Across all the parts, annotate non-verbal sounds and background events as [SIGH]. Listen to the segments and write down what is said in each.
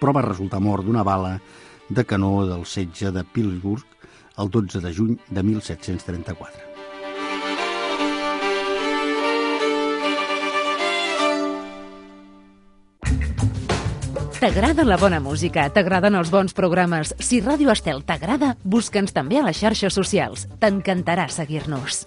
però va resultar mort d'una bala de canó del setge de Pillsburg el 12 de juny de 1734. T'agrada la bona música? T'agraden els bons programes? Si Ràdio Estel t'agrada, busca'ns també a les xarxes socials. T'encantarà seguir-nos.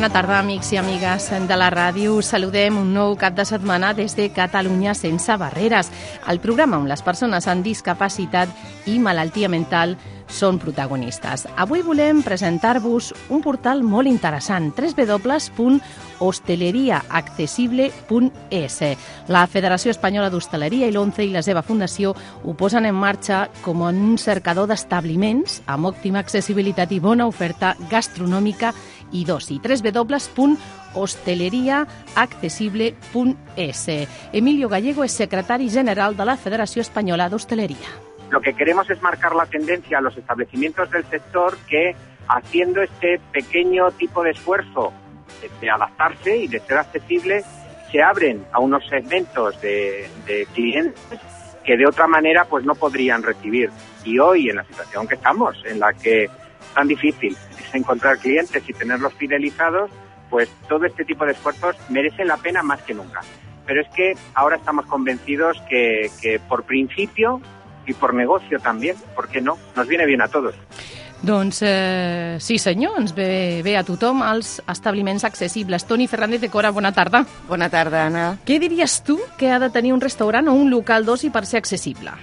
Bona tarda, amics i amigues de la ràdio. Saludem un nou cap de setmana des de Catalunya sense barreres, el programa on les persones amb discapacitat i malaltia mental són protagonistes. Avui volem presentar-vos un portal molt interessant, www.hosteleriaaccessible.es. La Federació Espanyola d'Hostaleria i l'ONCE i la seva fundació ho posen en marxa com un cercador d'establiments amb òptima accessibilitat i bona oferta gastronòmica i d'oci. www.hosteleriaaccessible.es. Emilio Gallego és secretari general de la Federació Espanyola d'Hostaleria. Lo que queremos es marcar la tendencia a los establecimientos del sector que, haciendo este pequeño tipo de esfuerzo de, adaptarse y de ser accesible, se abren a unos segmentos de, de clientes que de otra manera pues no podrían recibir. Y hoy, en la situación que estamos, en la que es tan difícil es encontrar clientes y tenerlos fidelizados, pues todo este tipo de esfuerzos merecen la pena más que nunca. Pero es que ahora estamos convencidos que, que por principio y por negocio también, ¿por qué no? Nos viene bien a todos. Doncs eh, sí senyor, ens ve bé a tothom els establiments accessibles. Toni Fernández de Cora, bona tarda. Bona tarda, Anna. Què diries tu que ha de tenir un restaurant o un local d'oci per ser accessible?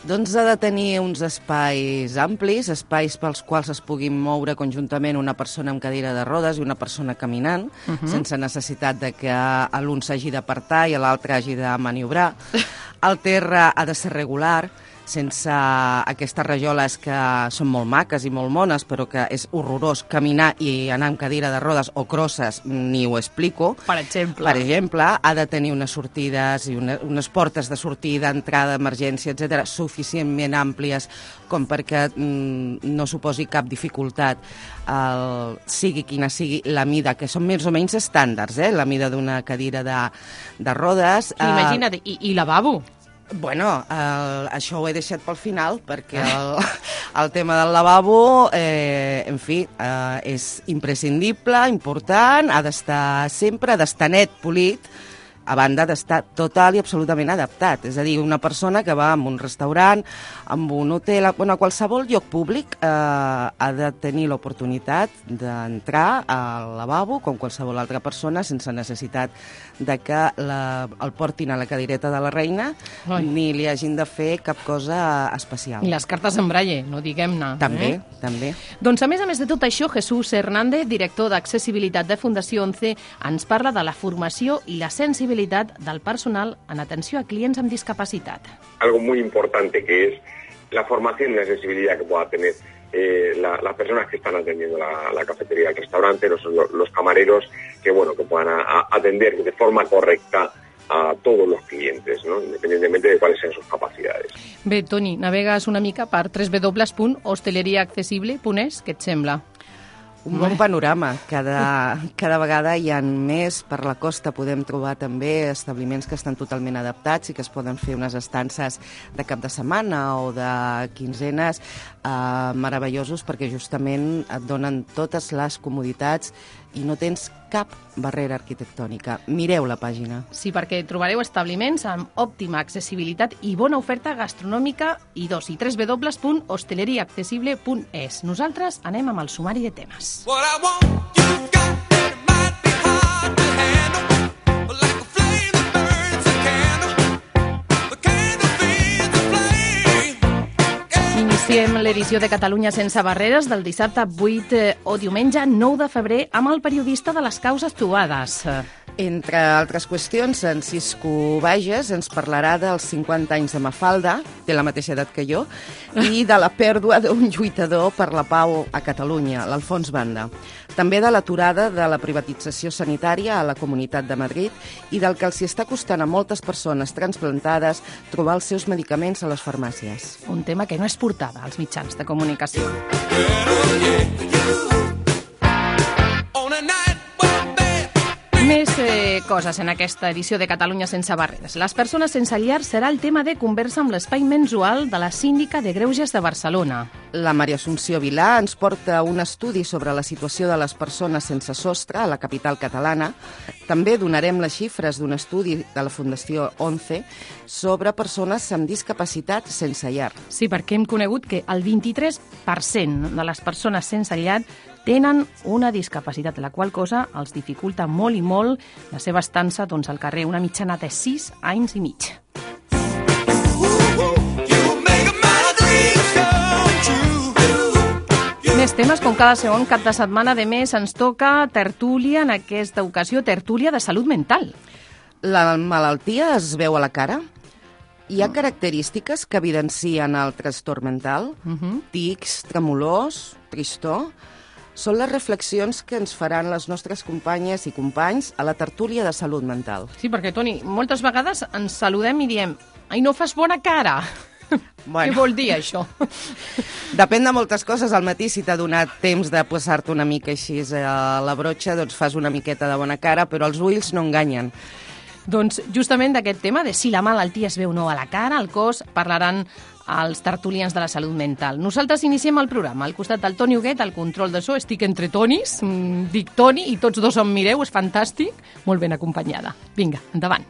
Doncs ha de tenir uns espais amplis, espais pels quals es puguin moure conjuntament una persona amb cadira de rodes i una persona caminant, uh -huh. sense necessitat de que l'un s'hagi d'apartar i l'altre hagi de maniobrar. [LAUGHS] El terra ha de ser regular, sense aquestes rajoles que són molt maques i molt mones, però que és horrorós caminar i anar amb cadira de rodes o crosses, ni ho explico. Per exemple. Per exemple, ha de tenir unes sortides i una, unes portes de sortida, entrada, emergència, etc suficientment àmplies com perquè mm, no suposi cap dificultat el, sigui quina sigui la mida, que són més o menys estàndards, eh? la mida d'una cadira de, de rodes. Imagina't, i, i lavabo? Bueno, el, això ho he deixat pel final, perquè el, [LAUGHS] el tema del lavabo, eh, en fi, eh, és imprescindible, important, ha d'estar sempre, ha d'estar net, polit, a banda d'estar total i absolutament adaptat. És a dir, una persona que va a un restaurant, amb un hotel, bueno, a qualsevol lloc públic eh, ha de tenir l'oportunitat d'entrar al lavabo com qualsevol altra persona sense necessitat de que la, el portin a la cadireta de la reina Ai. ni li hagin de fer cap cosa especial. I les cartes en braille, no diguem-ne. També, Eh? també. Doncs a més a més de tot això, Jesús Hernández, director d'accessibilitat de Fundació 11, ens parla de la formació i la sensibilitat del personal en atenció a clients amb discapacitat. algo muy importante que es la formación y la accesibilidad que pueda tener eh, la- las personas que están atendiendo la, la cafetería, el restaurante, los, los camareros, que bueno, que puedan a- a- atender de forma correcta a todos los clientes, ¿no? independientemente de cuáles sean sus capacidades. Bé, Toni, navegues una mica per www.hosteleriaaccessible.es, què et sembla? Un bon panorama. Cada, cada vegada hi ha més per la costa. Podem trobar també establiments que estan totalment adaptats i que es poden fer unes estances de cap de setmana o de quinzenes eh, meravellosos perquè justament et donen totes les comoditats i no tens cap barrera arquitectònica. Mireu la pàgina. Sí, perquè trobareu establiments amb òptima accessibilitat i bona oferta gastronòmica i dos i www.hosteleriaaccessible.es. Nosaltres anem amb el sumari de temes. What I want, you got it, might be hard to handle. But like a flame that burns a candle, the candle feeds the flame. Iniciem l'edició de Catalunya sense barreres del dissabte 8 eh, o diumenge 9 de febrer amb el periodista de les causes trobades. Entre altres qüestions, en Cisco Bages ens parlarà dels 50 anys de Mafalda, té la mateixa edat que jo, i de la pèrdua d'un lluitador per la pau a Catalunya, l'Alfons Banda. També de l'aturada de la privatització sanitària a la Comunitat de Madrid i del que els hi està costant a moltes persones transplantades trobar els seus medicaments a les farmàcies. Un tema que no és portada als mitjans de comunicació. On a night Més eh, coses en aquesta edició de Catalunya sense barreres. Les persones sense llar serà el tema de conversa amb l'espai mensual de la síndica de Greuges de Barcelona. La Maria Assumpció Vilà ens porta un estudi sobre la situació de les persones sense sostre a la capital catalana. També donarem les xifres d'un estudi de la Fundació 11 sobre persones amb discapacitat sense llar. Sí, perquè hem conegut que el 23% de les persones sense llar tenen una discapacitat, la qual cosa els dificulta molt i molt la seva estança doncs, al carrer, una mitjana de 6 anys i mig. Més temes, com cada segon cap de setmana de mes ens toca tertúlia, en aquesta ocasió tertúlia de salut mental. La malaltia es veu a la cara? Hi ha característiques que evidencien el trastorn mental? Tics, tremolors, tristor? Són les reflexions que ens faran les nostres companyes i companys a la tertúlia de salut mental. Sí, perquè, Toni, moltes vegades ens saludem i diem ai, no fas bona cara. Bueno. Què vol dir això? Depèn de moltes coses. Al matí, si t'ha donat temps de posar-te una mica així a la brotxa, doncs fas una miqueta de bona cara, però els ulls no enganyen. doncs justament d'aquest tema, de si la malaltia es veu o no a la cara, al cos, parlaran els tertulians de la salut mental. Nosaltres iniciem el programa. Al costat del Toni Huguet, al control de so, estic entre tonis, mm, dic Toni, i tots dos em mireu, és fantàstic, molt ben acompanyada. Vinga, endavant.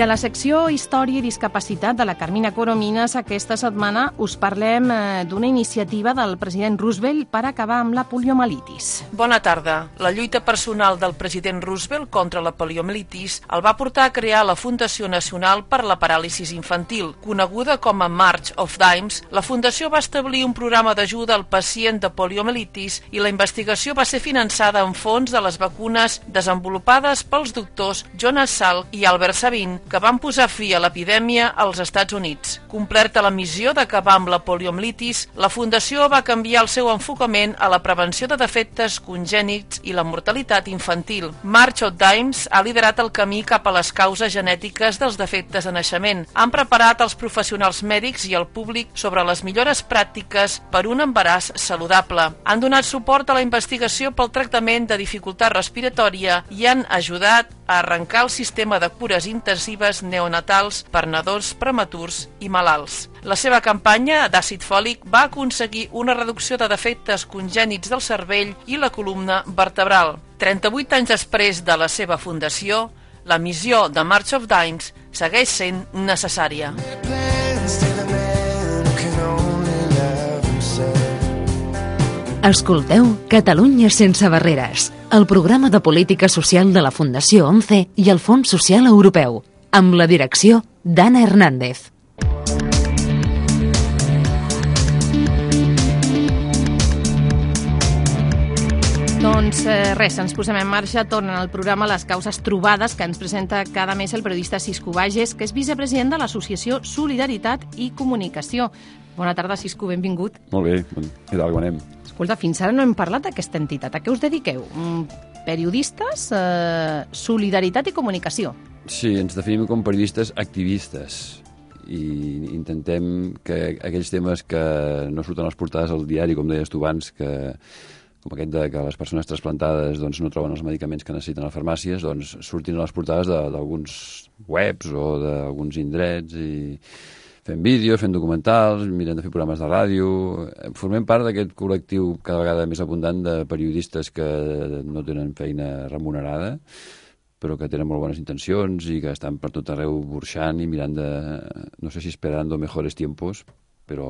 A la secció Història i Discapacitat de la Carmina Coromines aquesta setmana us parlem eh, d'una iniciativa del president Roosevelt per acabar amb la poliomielitis. Bona tarda. La lluita personal del president Roosevelt contra la poliomielitis el va portar a crear la Fundació Nacional per la Paràlisis Infantil. Coneguda com a March of Dimes, la Fundació va establir un programa d'ajuda al pacient de poliomielitis i la investigació va ser finançada amb fons de les vacunes desenvolupades pels doctors Jonas Salk i Albert Sabin, que van posar fi a l'epidèmia als Estats Units. Complerta la missió d'acabar amb la poliomielitis, la Fundació va canviar el seu enfocament a la prevenció de defectes congènits i la mortalitat infantil. March of Dimes ha liderat el camí cap a les causes genètiques dels defectes de naixement. Han preparat els professionals mèdics i el públic sobre les millores pràctiques per un embaràs saludable. Han donat suport a la investigació pel tractament de dificultat respiratòria i han ajudat a arrencar el sistema de cures intensives neonatals per nadons prematurs i malalts. La seva campanya d'àcid fòlic va aconseguir una reducció de defectes congènits del cervell i la columna vertebral. 38 anys després de la seva fundació, la missió de March of Dimes segueix sent necessària. Escolteu Catalunya sense barreres, el programa de política social de la Fundació 11 i el Fons Social Europeu, amb la direcció d'Anna Hernández. Doncs eh, res, ens posem en marxa, tornen al programa Les causes trobades que ens presenta cada mes el periodista Cisco Bages, que és vicepresident de l'Associació Solidaritat i Comunicació. Bona tarda, Cisco, benvingut. Molt bé, bon, què tal, com anem? Escolta, fins ara no hem parlat d'aquesta entitat. A què us dediqueu? Mm, Periodistes, eh, solidaritat i comunicació. Sí, ens definim com periodistes activistes i intentem que aquells temes que no surten a les portades al diari, com deies tu abans, que, com aquest de que les persones trasplantades doncs, no troben els medicaments que necessiten a les farmàcies, doncs surtin a les portades de- d'alguns webs o d'alguns indrets i fent vídeos, fent documentals, mirem de fer programes de ràdio... Formem part d'aquest col·lectiu cada vegada més abundant de periodistes que no tenen feina remunerada, però que tenen molt bones intencions i que estan per tot arreu burxant i mirant de, no sé si esperando mejores tiempos, però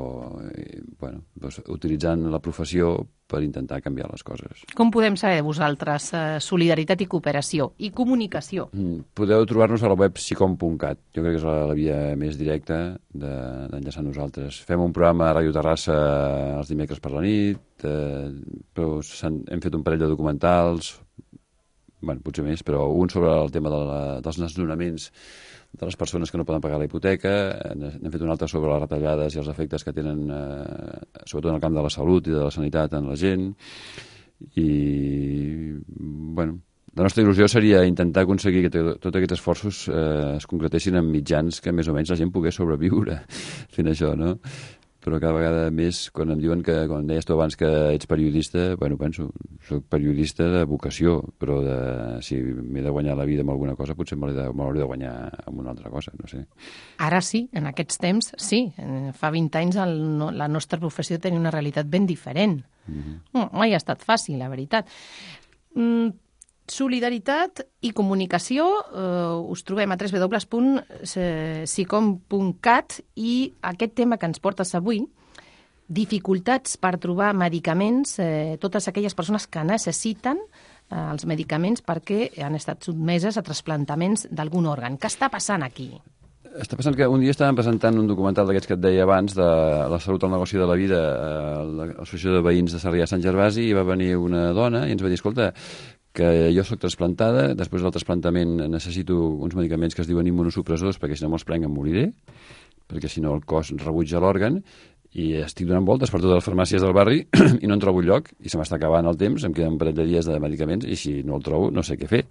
eh, bueno, doncs, utilitzant la professió per intentar canviar les coses. Com podem saber de vosaltres eh, solidaritat i cooperació i comunicació? Mm, Podeu trobar-nos a la web psicom.cat. Jo crec que és la, la via més directa de- d'enllaçar nosaltres. Fem un programa a Ràdio Terrassa els dimecres per la nit, eh, però hem fet un parell de documentals, bueno, potser més, però un sobre el tema de la, dels desnonaments de les persones que no poden pagar la hipoteca, n'hem fet un altre sobre les retallades i els efectes que tenen, eh, sobretot en el camp de la salut i de la sanitat en la gent, i, bueno, la nostra il·lusió seria intentar aconseguir que to- tots aquests esforços eh, es concretessin en mitjans que més o menys la gent pogués sobreviure. [LAUGHS] Fent això, no? Però cada vegada més, quan em diuen que, quan deies tu abans que ets periodista, bueno, penso, soc periodista de vocació, però de, si m'he de guanyar la vida amb alguna cosa, potser me l'he de, de guanyar amb una altra cosa, no sé. Ara sí, en aquests temps, sí. Eh, Fa 20 anys el, no, la nostra professió tenia una realitat ben diferent. No, mai ha estat fàcil, la veritat. Mm, solidaritat i comunicació eh, us trobem a www.sicom.cat i aquest tema que ens portes avui, dificultats per trobar medicaments, eh, totes aquelles persones que necessiten eh, els medicaments perquè han estat sotmeses a trasplantaments d'algun òrgan. Què està passant aquí? Està passant que un dia estàvem presentant un documental d'aquests que et deia abans, de la salut al negoci de la vida, a l'Associació de Veïns de Sarrià Sant Gervasi, i va venir una dona i ens va dir, escolta, que jo sóc trasplantada, després del trasplantament necessito uns medicaments que es diuen immunosupressors perquè si no me'ls prenc em moriré, perquè si no el cos rebutja l'òrgan, i estic donant voltes per totes les farmàcies del barri [CLEARS THROAT] i no en trobo lloc, i se m'està acabant el temps, em queden un parell de dies de medicaments, i si no el trobo no sé què fer.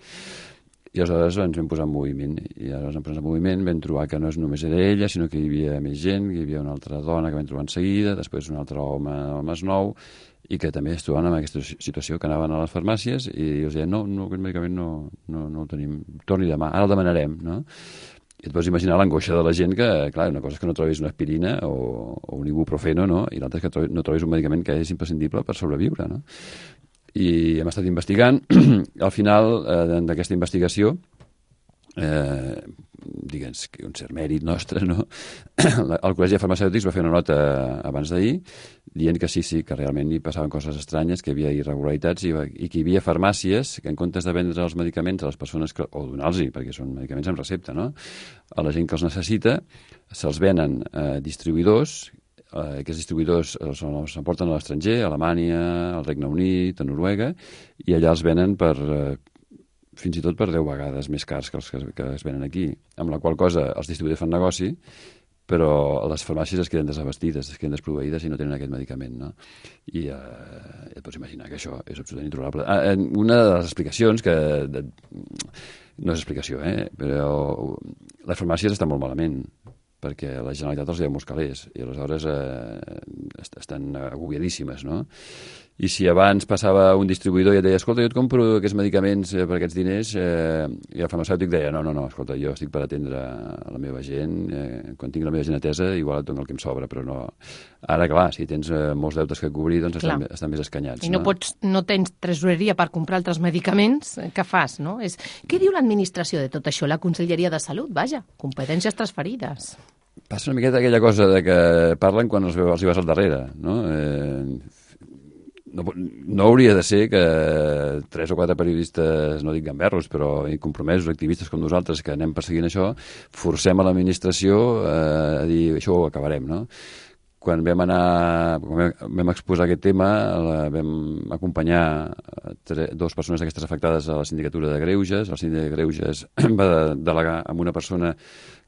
I aleshores ens vam posar en moviment, i aleshores ens posar en moviment vam trobar que no és només era ella, sinó que hi havia més gent, hi havia una altra dona que vam trobar en seguida, després un altre home al Masnou, i que també es trobaven en aquesta situació, que anaven a les farmàcies i els deien, no, no aquest medicament no, no, no el tenim, torni demà, ara el demanarem, no? I et pots imaginar l'angoixa de la gent que, clar, una cosa és que no trobis una aspirina o, o un ibuprofeno, no? I l'altra és que no trobis un medicament que és imprescindible per sobreviure, no? I hem estat investigant. [CLEARS THROAT] Al final eh, d'aquesta investigació, eh, digue'ns que un cert mèrit nostre, no? [COUGHS] El Col·legi de Farmacèutics va fer una nota abans d'ahir dient que sí, sí, que realment hi passaven coses estranyes, que hi havia irregularitats i, i que hi havia farmàcies que en comptes de vendre els medicaments a les persones que, o donar-los, perquè són medicaments amb recepta, no? a la gent que els necessita, se'ls venen eh, distribuïdors eh, aquests distribuïdors els, els emporten a l'estranger, a Alemanya, al Regne Unit, a Noruega, i allà els venen per, eh, fins i tot per 10 vegades més cars que els que, que es venen aquí, amb la qual cosa els distribuïdors fan negoci, però les farmàcies es queden desabestides, es queden desproveïdes i no tenen aquest medicament, no? I eh, et pots imaginar que això és absolutament intolerable. Ah, una de les explicacions que... De, no és explicació, eh? Però les farmàcies estan molt malament perquè la Generalitat els deu molts calés i aleshores eh, est- estan agobiadíssimes, no? I si abans passava un distribuïdor i et deia escolta, jo et compro aquests medicaments eh, per aquests diners eh, i el farmacèutic deia no, no, no, escolta, jo estic per atendre a la meva gent eh, quan tinc la meva gent atesa igual et dono el que em sobra, però no... Ara, clar, si tens eh, molts deutes que cobrir, doncs estan, Clar. estan més escanyats. I no, pots, no tens tresoreria per comprar altres medicaments, eh, què fas, no? És... Què diu l'administració de tot això? La Conselleria de Salut, vaja, competències transferides. Passa una miqueta aquella cosa de que parlen quan els, els hi vas al darrere, no? Eh, no, no hauria de ser que tres o quatre periodistes, no dic gamberros, però compromesos, activistes com nosaltres, que anem perseguint això, forcem a l'administració eh, a dir això ho acabarem, no? quan vam anar, quan vam- exposar aquest tema, la, vam acompanyar eh, tre, dues persones d'aquestes afectades a la sindicatura de Greuges. El síndic de Greuges [CLEARS THROAT] va de- delegar amb una persona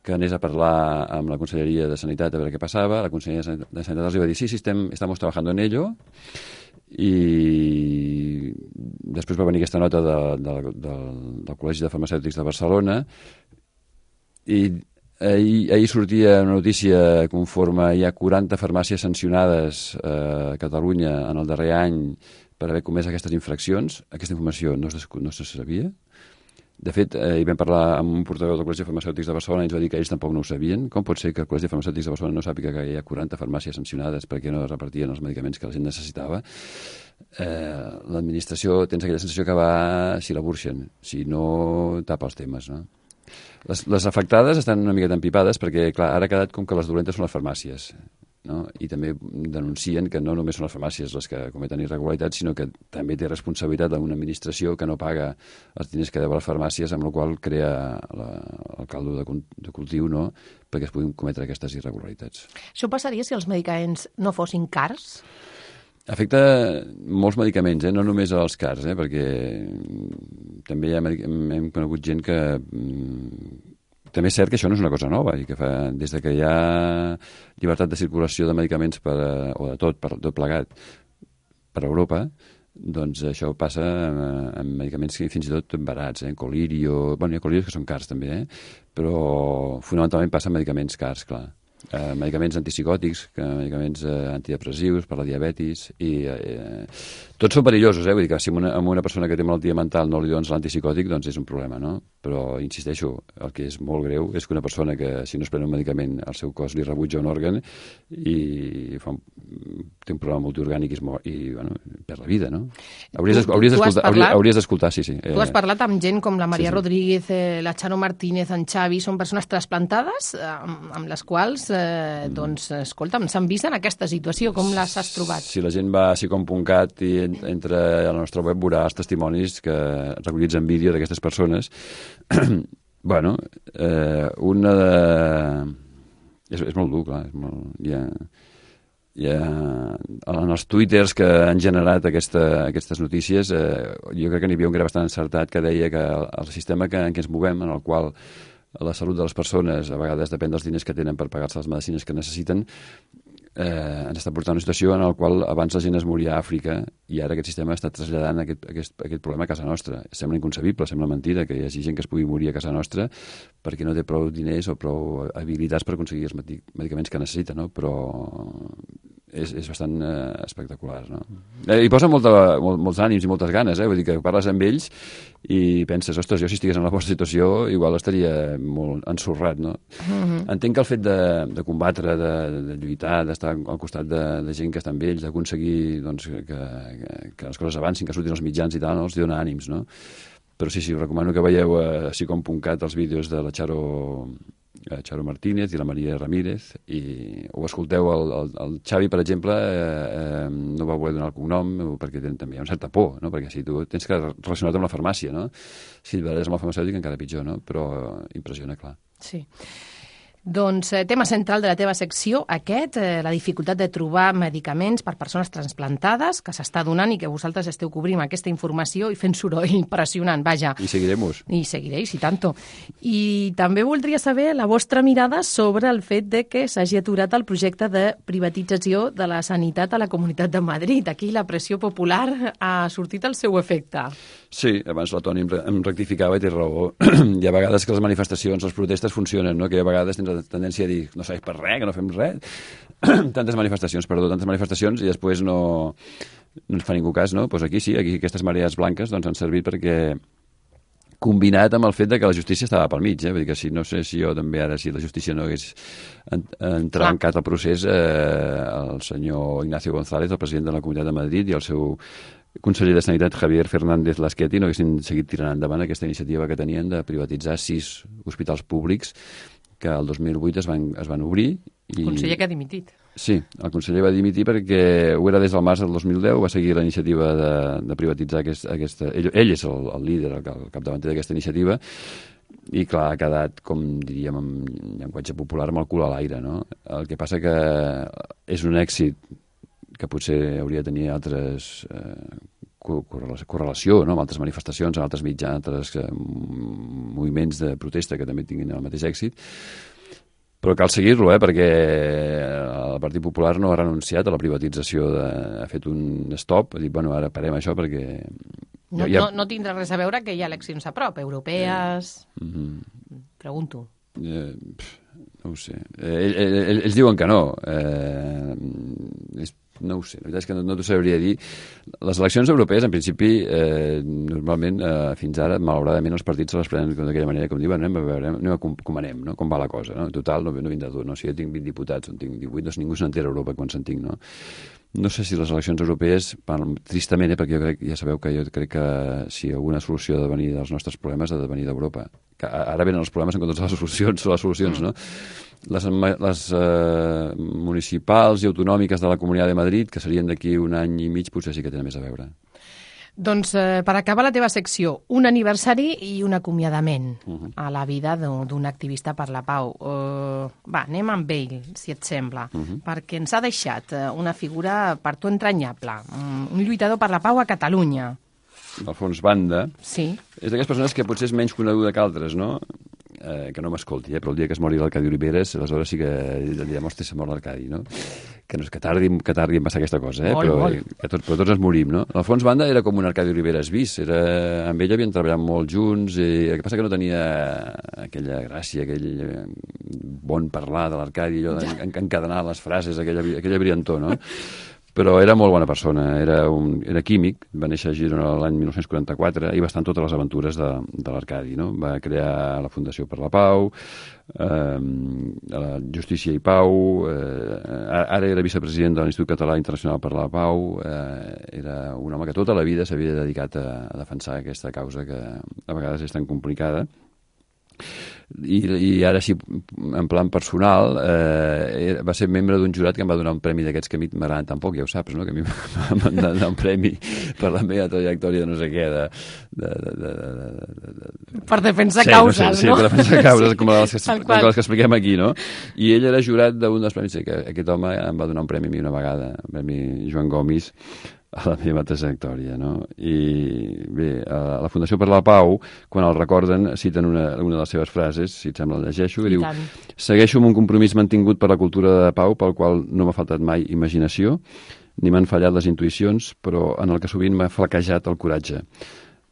que anés a parlar amb la Conselleria de Sanitat a veure què passava. La Conselleria de Sanitat els va dir sí, sí, estem, estamos trabajando en ello i després va venir aquesta nota de, de, del, del Col·legi de Farmacèutics de Barcelona i ahir, ahir sortia una notícia conforme hi ha 40 farmàcies sancionades a Catalunya en el darrer any per haver comès aquestes infraccions. Aquesta informació no es, no se sabia. De fet, eh, hi vam parlar amb un portaveu del Col·legi de Farmacèutics de Barcelona i ens va dir que ells tampoc no ho sabien. Com pot ser que el Col·legi de Farmacèutics de Barcelona no sàpiga que hi ha 40 farmàcies sancionades perquè no repartien els medicaments que la gent necessitava? Eh, L'administració tens aquella sensació que va si la burxen, si no tapa els temes, no? Les, les afectades estan una miqueta empipades perquè, clar, ara ha quedat com que les dolentes són les farmàcies. No? I també denuncien que no només són les farmàcies les que cometen irregularitats, sinó que també té responsabilitat d'una administració que no paga els diners que deu a les farmàcies, amb la qual crea la, el caldo de, de cultiu no? perquè es puguin cometre aquestes irregularitats. Això passaria si els medicaments no fossin cars? Afecta molts medicaments, eh? no només als cars, eh? perquè mm, també hi ha, hem conegut gent que... mm, També és cert que això no és una cosa nova i que fa, des de que hi ha llibertat de circulació de medicaments per, o de tot, per tot plegat, per Europa, doncs això passa amb, amb medicaments que fins i tot barats, eh? colirio... Bueno, hi ha colirios que són cars també, eh? però fonamentalment passa amb medicaments cars, clar. Eh, medicaments antipsicòtics, que, medicaments eh, antidepressius per la diabetis, i eh, tots són perillosos, eh? vull dir que si una, una persona que té malaltia mental no li dones l'antipsicòtic, doncs és un problema, no? Però, insisteixo, el que és molt greu és que una persona que, si no es pren un medicament, el seu cos li rebutja un òrgan i fa un, té un problema multiorgànic i, es mor, i bueno, perd la vida, no? Hauries d'escoltar, sí, sí. Tu has parlat amb gent com la Maria sí, sí. Rodríguez, eh, la Charo Martínez, en Xavi, són persones trasplantades eh, amb, amb les quals, eh, doncs, escolta'm, s'han vist en aquesta situació, com les has trobat? Si la gent va a sicom.cat i en- entra a la nostra web veurà els testimonis que recollits en vídeo d'aquestes persones. [CLEARS THROAT] bueno, eh, una de... És, és molt dur, clar. És molt... Hi ha, hi ha, en els twitters que han generat aquesta, aquestes notícies, eh, jo crec que n'hi havia un que era bastant encertat que deia que el, el sistema que, en què ens movem, en el qual la salut de les persones a vegades depèn dels diners que tenen per pagar-se les medicines que necessiten, eh, ens està portant una situació en la qual abans la gent es moria a Àfrica i ara aquest sistema està traslladant aquest, aquest, aquest problema a casa nostra. Sembla inconcebible, sembla mentida que hi hagi gent que es pugui morir a casa nostra perquè no té prou diners o prou habilitats per aconseguir els medi- medicaments que necessita, no? però és, és bastant eh, espectacular. No? Eh, I posa molta, mol, molts ànims i moltes ganes, eh? vull dir que parles amb ells i penses, ostres, jo si estigués en la vostra situació igual estaria molt ensorrat, no? Mhm. Entenc que el fet de, de combatre, de, de lluitar, d'estar al costat de, de gent que està amb ells, d'aconseguir doncs, que, que, que les coses avancin, que surtin els mitjans i tal, no? els dona ànims, no? Però sí, sí, us recomano que veieu a sicom.cat els vídeos de la Charo, eh, Charo Martínez i la Maria Ramírez i o escolteu el, el, el Xavi, per exemple, eh, eh, no va voler donar el cognom eh, perquè ten, també una certa por, no? perquè si tu tens que relacionar-te amb la farmàcia, no? si et baralles amb el farmacèutic encara pitjor, no? però impressiona, clar. Sí. Doncs eh, tema central de la teva secció, aquest, eh, la dificultat de trobar medicaments per persones transplantades, que s'està donant i que vosaltres esteu cobrint aquesta informació i fent soroll impressionant, vaja. I seguiremos. I seguiréis, i tanto. I també voldria saber la vostra mirada sobre el fet de que s'hagi aturat el projecte de privatització de la sanitat a la Comunitat de Madrid. Aquí la pressió popular ha sortit al seu efecte. Sí, abans la Toni em, em rectificava i té raó. [CLEARS THROAT] hi ha vegades que les manifestacions, les protestes funcionen, no? que hi ha vegades tens la tendència a dir no sabeu per res, que no fem res. [CLEARS THROAT] tantes manifestacions, perdó, tantes manifestacions i després no, no ens fa ningú cas, no? Pues aquí sí, aquí aquestes marees blanques doncs, han servit perquè combinat amb el fet de que la justícia estava pel mig, eh? Vull dir que si, no sé si jo també ara, si la justícia no hagués en- entrancat el procés, eh, el senyor Ignacio González, el president de la Comunitat de Madrid, i el seu conseller de Sanitat, Javier Fernández Lasqueti, no haguessin seguit tirant endavant aquesta iniciativa que tenien de privatitzar sis hospitals públics que el 2008 es van, es van obrir. I... Conseller que ha dimitit. Sí, el conseller va dimitir perquè ho era des del març del 2010, va seguir la iniciativa de, de privatitzar aquest, aquesta... Ell, ell és el, el líder, el, el capdavanter d'aquesta iniciativa, i clar, ha quedat, com diríem en llenguatge popular, amb el cul a l'aire, no? El que passa que és un èxit que potser hauria de tenir altres eh, co- correla- correlació no? amb altres manifestacions, amb altres mitjans, altres eh, moviments de protesta que també tinguin el mateix èxit, però cal seguir-lo, eh, perquè el Partit Popular no ha renunciat a la privatització, de, ha fet un stop, ha dit, bueno, ara parem això perquè... No, ha- no, no tindrà res a veure que hi ha eleccions a prop, europees... Mhm. Pregunto. Eh, pf, no ho sé. Eh, ell- ell- ells diuen que no. Eh, és, no ho sé, la veritat és que no, no t'ho sabria dir. Les eleccions europees, en principi, eh, normalment, eh, fins ara, malauradament, els partits se les prenen d'aquella manera, com diuen, anem a veure, anem a com, com anem, no? com va la cosa. No? Total, no, no vindrà tot. No? Si jo tinc 20 diputats, en tinc 18, doncs ningú s'entera a Europa quan se'n tinc. No? No sé si les eleccions europees, tristament, eh, perquè jo crec, ja sabeu que jo crec que si alguna solució ha de venir dels nostres problemes ha de venir d'Europa. Ara venen els problemes en comptes de les solucions, les solucions, no? Les, les eh, municipals i autonòmiques de la Comunitat de Madrid, que serien d'aquí un any i mig, potser sí que tenen més a veure. Doncs eh, per acabar la teva secció, un aniversari i un acomiadament Mhm. a la vida d'un activista per la pau. Uh, va, anem amb ell, si et sembla, Mhm. perquè ens ha deixat eh, una figura per tu entranyable, mm, un lluitador per la pau a Catalunya. Alfons Banda Sí, és d'aquestes persones que potser és menys coneguda que altres, no? Eh, que no m'escolti, eh? però el dia que es mori l'Arcadi Oliveres, aleshores sí que direm, ostres, se mor l'Arcadi, no? Que no és que tardi, que tardi en passar aquesta cosa, eh? Molt, però, molt. Que tots, però tots ens morim, no? L'Alfons Banda era com un Arcadi Oliveres vis, era, amb ell havien treballat molt junts, i el que passa que no tenia aquella gràcia, aquell eh, bon parlar de l'Arcadi, allò d'encadenar les frases, aquella, aquella brillantor, no? [LAUGHS] però era molt bona persona, era, un, era químic, va néixer a Girona l'any 1944 i va estar en totes les aventures de, de l'Arcadi. No? Va crear la Fundació per la Pau, eh, la Justícia i Pau, eh, ara era vicepresident de l'Institut Català Internacional per la Pau, eh, era un home que tota la vida s'havia dedicat a, a defensar aquesta causa que a vegades és tan complicada i, i ara sí, en plan personal, eh, va ser membre d'un jurat que em va donar un premi d'aquests que a mi m'agraden tan poc, ja ho saps, no? que a mi m'han de donar un premi per la meva trajectòria de no sé què, de... de, de, de, de, de, de per defensar sí, causes, no? Sé, no? Sí, per defensar [LAUGHS] causes, com les que, com les que expliquem aquí, no? I ell era jurat d'un dels premis, que aquest home em va donar un premi a mi una vegada, el premi Joan Gomis, a la meva trajectòria, no? I bé, a la Fundació per la Pau, quan el recorden, citen una, una de les seves frases, si et sembla, la llegeixo, que I diu tant. Segueixo amb un compromís mantingut per la cultura de pau, pel qual no m'ha faltat mai imaginació, ni m'han fallat les intuïcions, però en el que sovint m'ha flaquejat el coratge.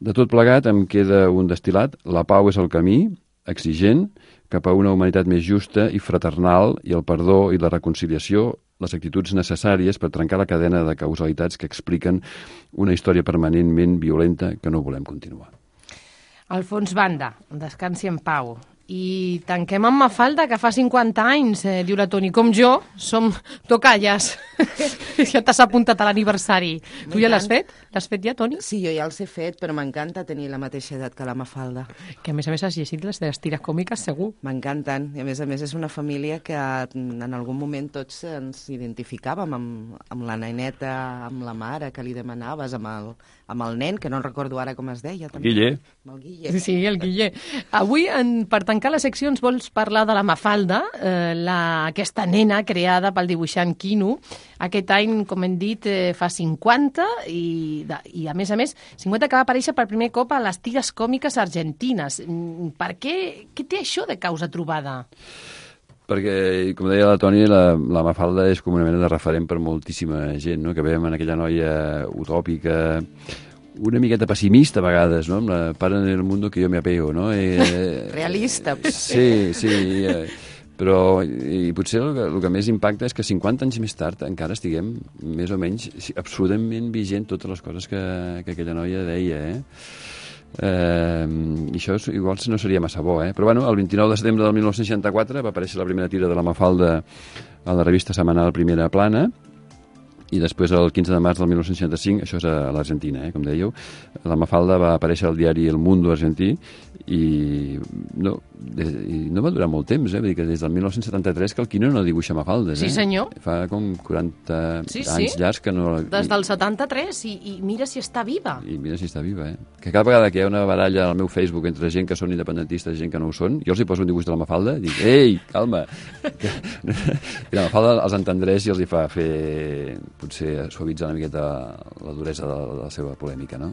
De tot plegat em queda un destilat, la pau és el camí, exigent, cap a una humanitat més justa i fraternal i el perdó i la reconciliació, les actituds necessàries per trencar la cadena de causalitats que expliquen una història permanentment violenta que no volem continuar. Alfons Banda, descansi en pau. I tanquem amb Mafalda, que fa 50 anys, eh, diu la Toni. Com jo, som tocalles. [LAUGHS] ja t'has apuntat a l'aniversari. Tu ja l'has fet? L'has fet ja, Toni? Sí, jo ja els he fet, però m'encanta tenir la mateixa edat que la Mafalda. Que a més a més has llegit les teves tires còmiques, segur. M'encanten. I a més a més és una família que mm, en algun moment tots ens identificàvem amb, amb la neneta, amb la mare que li demanaves, amb el, amb el nen, que no recordo ara com es deia. També. Guille. Amb el Guille. Sí, sí, el Guille. Avui, en, per tancar la secció, ens vols parlar de la Mafalda, eh, la, aquesta nena creada pel dibuixant Quino. Aquest any, com hem dit, eh, fa 50 i, de, i, a més a més, 50 que va aparèixer per primer cop a les tires còmiques argentines. Mm, Per què? Què té això de causa trobada? Perquè, com deia la Toni, la, la Mafalda és com una mena de referent per moltíssima gent, no? que veiem en aquella noia utòpica, una miqueta pessimista a vegades, no? amb la para en el mundo que jo me apego, no? Eh, [LAUGHS] Realista. Sí, sí, eh, però i potser el que, el que més impacta és que 50 anys més tard encara estiguem més o menys absolutament vigent totes les coses que, que aquella noia deia, eh? Eh, i això és, igual no seria massa bo, eh? però bueno, el 29 de setembre del 1964 va aparèixer la primera tira de la Mafalda a la revista setmanal Primera Plana i després el 15 de març del 1965, això és a l'Argentina, eh, com dèieu, la Mafalda va aparèixer al diari El Mundo argentí i no, de, i no va durar molt temps, eh? Vull dir que des del 1973 que el Quino no dibuixa Mafaldes, Sí, eh? senyor. Fa com 40 Sí, sí. anys llargs que no... Des del 73, i, i mira si està viva. I mira si està viva, eh? Que cada vegada que hi ha una baralla al meu Facebook entre gent que són independentistes i gent que no ho són, jo els hi poso un dibuix de la Mafalda i dic, ei, calma! [LAUGHS] Que- I [LAUGHS] la Mafalda els entendré si els hi fa fer, potser, suavitzar una miqueta la duresa de, de la seva polèmica, no?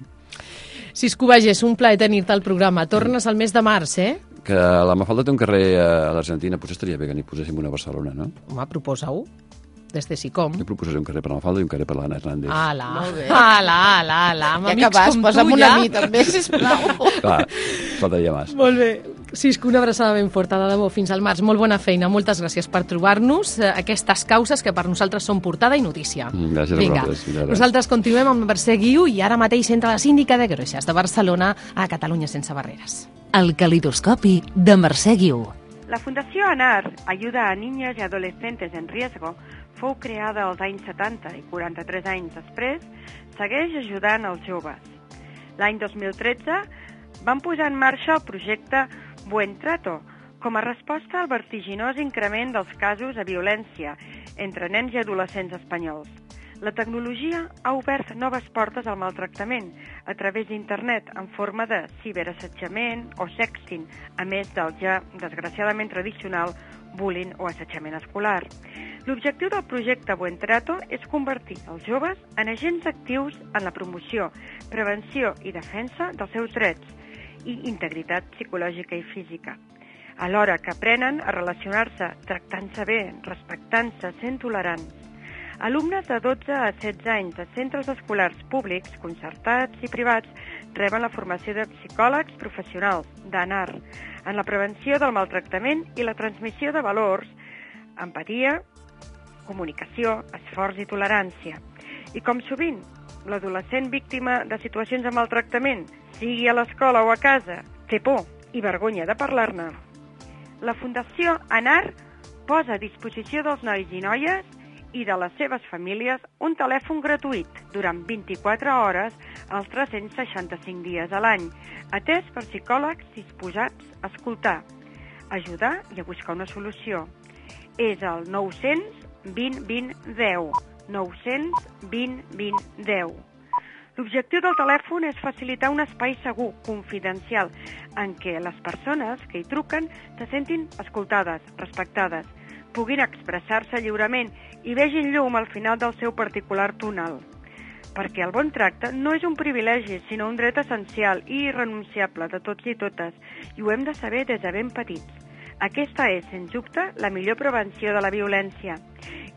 Cisco Bages, un plaer tenir-te al programa. Tornes al mes de març, eh? Que la Mafalda té un carrer a l'Argentina, potser estaria bé que n'hi poséssim una a Barcelona, no? Home, proposa-ho. Des de SICOM. Jo proposaré un carrer per la Mafalda i un carrer per l'Anna Hernández. Ala, ala, ala, ala. Amb Ja amics que vas, com posa'm una ja. a mi també, sisplau. Clar, faltaria més. Molt bé. Cisco, una abraçada ben forta, de debò, fins al març. Molt bona feina, moltes gràcies per trobar-nos eh, aquestes causes que per nosaltres són portada i notícia. Mm, gràcies a Vinga, vosaltres. Fins ara. nosaltres continuem amb Mercè Guiu i ara mateix entra la síndica de Greixes de Barcelona a Catalunya sense barreres. El calidoscopi de Mercè Guiu. La Fundació ANAR, Ayuda a Niños y Adolescentes en Riesgo, fou creada als anys 70 i 43 anys després, segueix ajudant els joves. L'any 2013 van posar en marxa el projecte Buen Trato, com a resposta al vertiginós increment dels casos de violència entre nens i adolescents espanyols. La tecnologia ha obert noves portes al maltractament a través d'internet en forma de ciberassetjament o sexting, a més del ja desgraciadament tradicional bullying o assetjament escolar. L'objectiu del projecte Buen Trato és convertir els joves en agents actius en la promoció, prevenció i defensa dels seus drets i integritat psicològica i física alhora que aprenen a relacionar-se tractant-se bé, respectant-se, sent tolerants. Alumnes de 12 a 16 anys de centres escolars públics, concertats i privats reben la formació de psicòlegs professionals, d'ANAR, en la prevenció del maltractament i la transmissió de valors, empatia, comunicació, esforç i tolerància. I com sovint, l'adolescent víctima de situacions de maltractament, sigui a l'escola o a casa, té por i vergonya de parlar-ne, la Fundació ANAR posa a disposició dels nois i noies i de les seves famílies un telèfon gratuït durant 24 hores els 365 dies a l'any, atès per psicòlegs disposats a escoltar, ajudar i a buscar una solució. És el 900 20 20 10. 900 20 20 10. L'objectiu del telèfon és facilitar un espai segur, confidencial, en què les persones que hi truquen se sentin escoltades, respectades, puguin expressar-se lliurement i vegin llum al final del seu particular túnel. Perquè el bon tracte no és un privilegi, sinó un dret essencial i irrenunciable de tots i totes, i ho hem de saber des de ben petits. Aquesta és, sens dubte, la millor prevenció de la violència.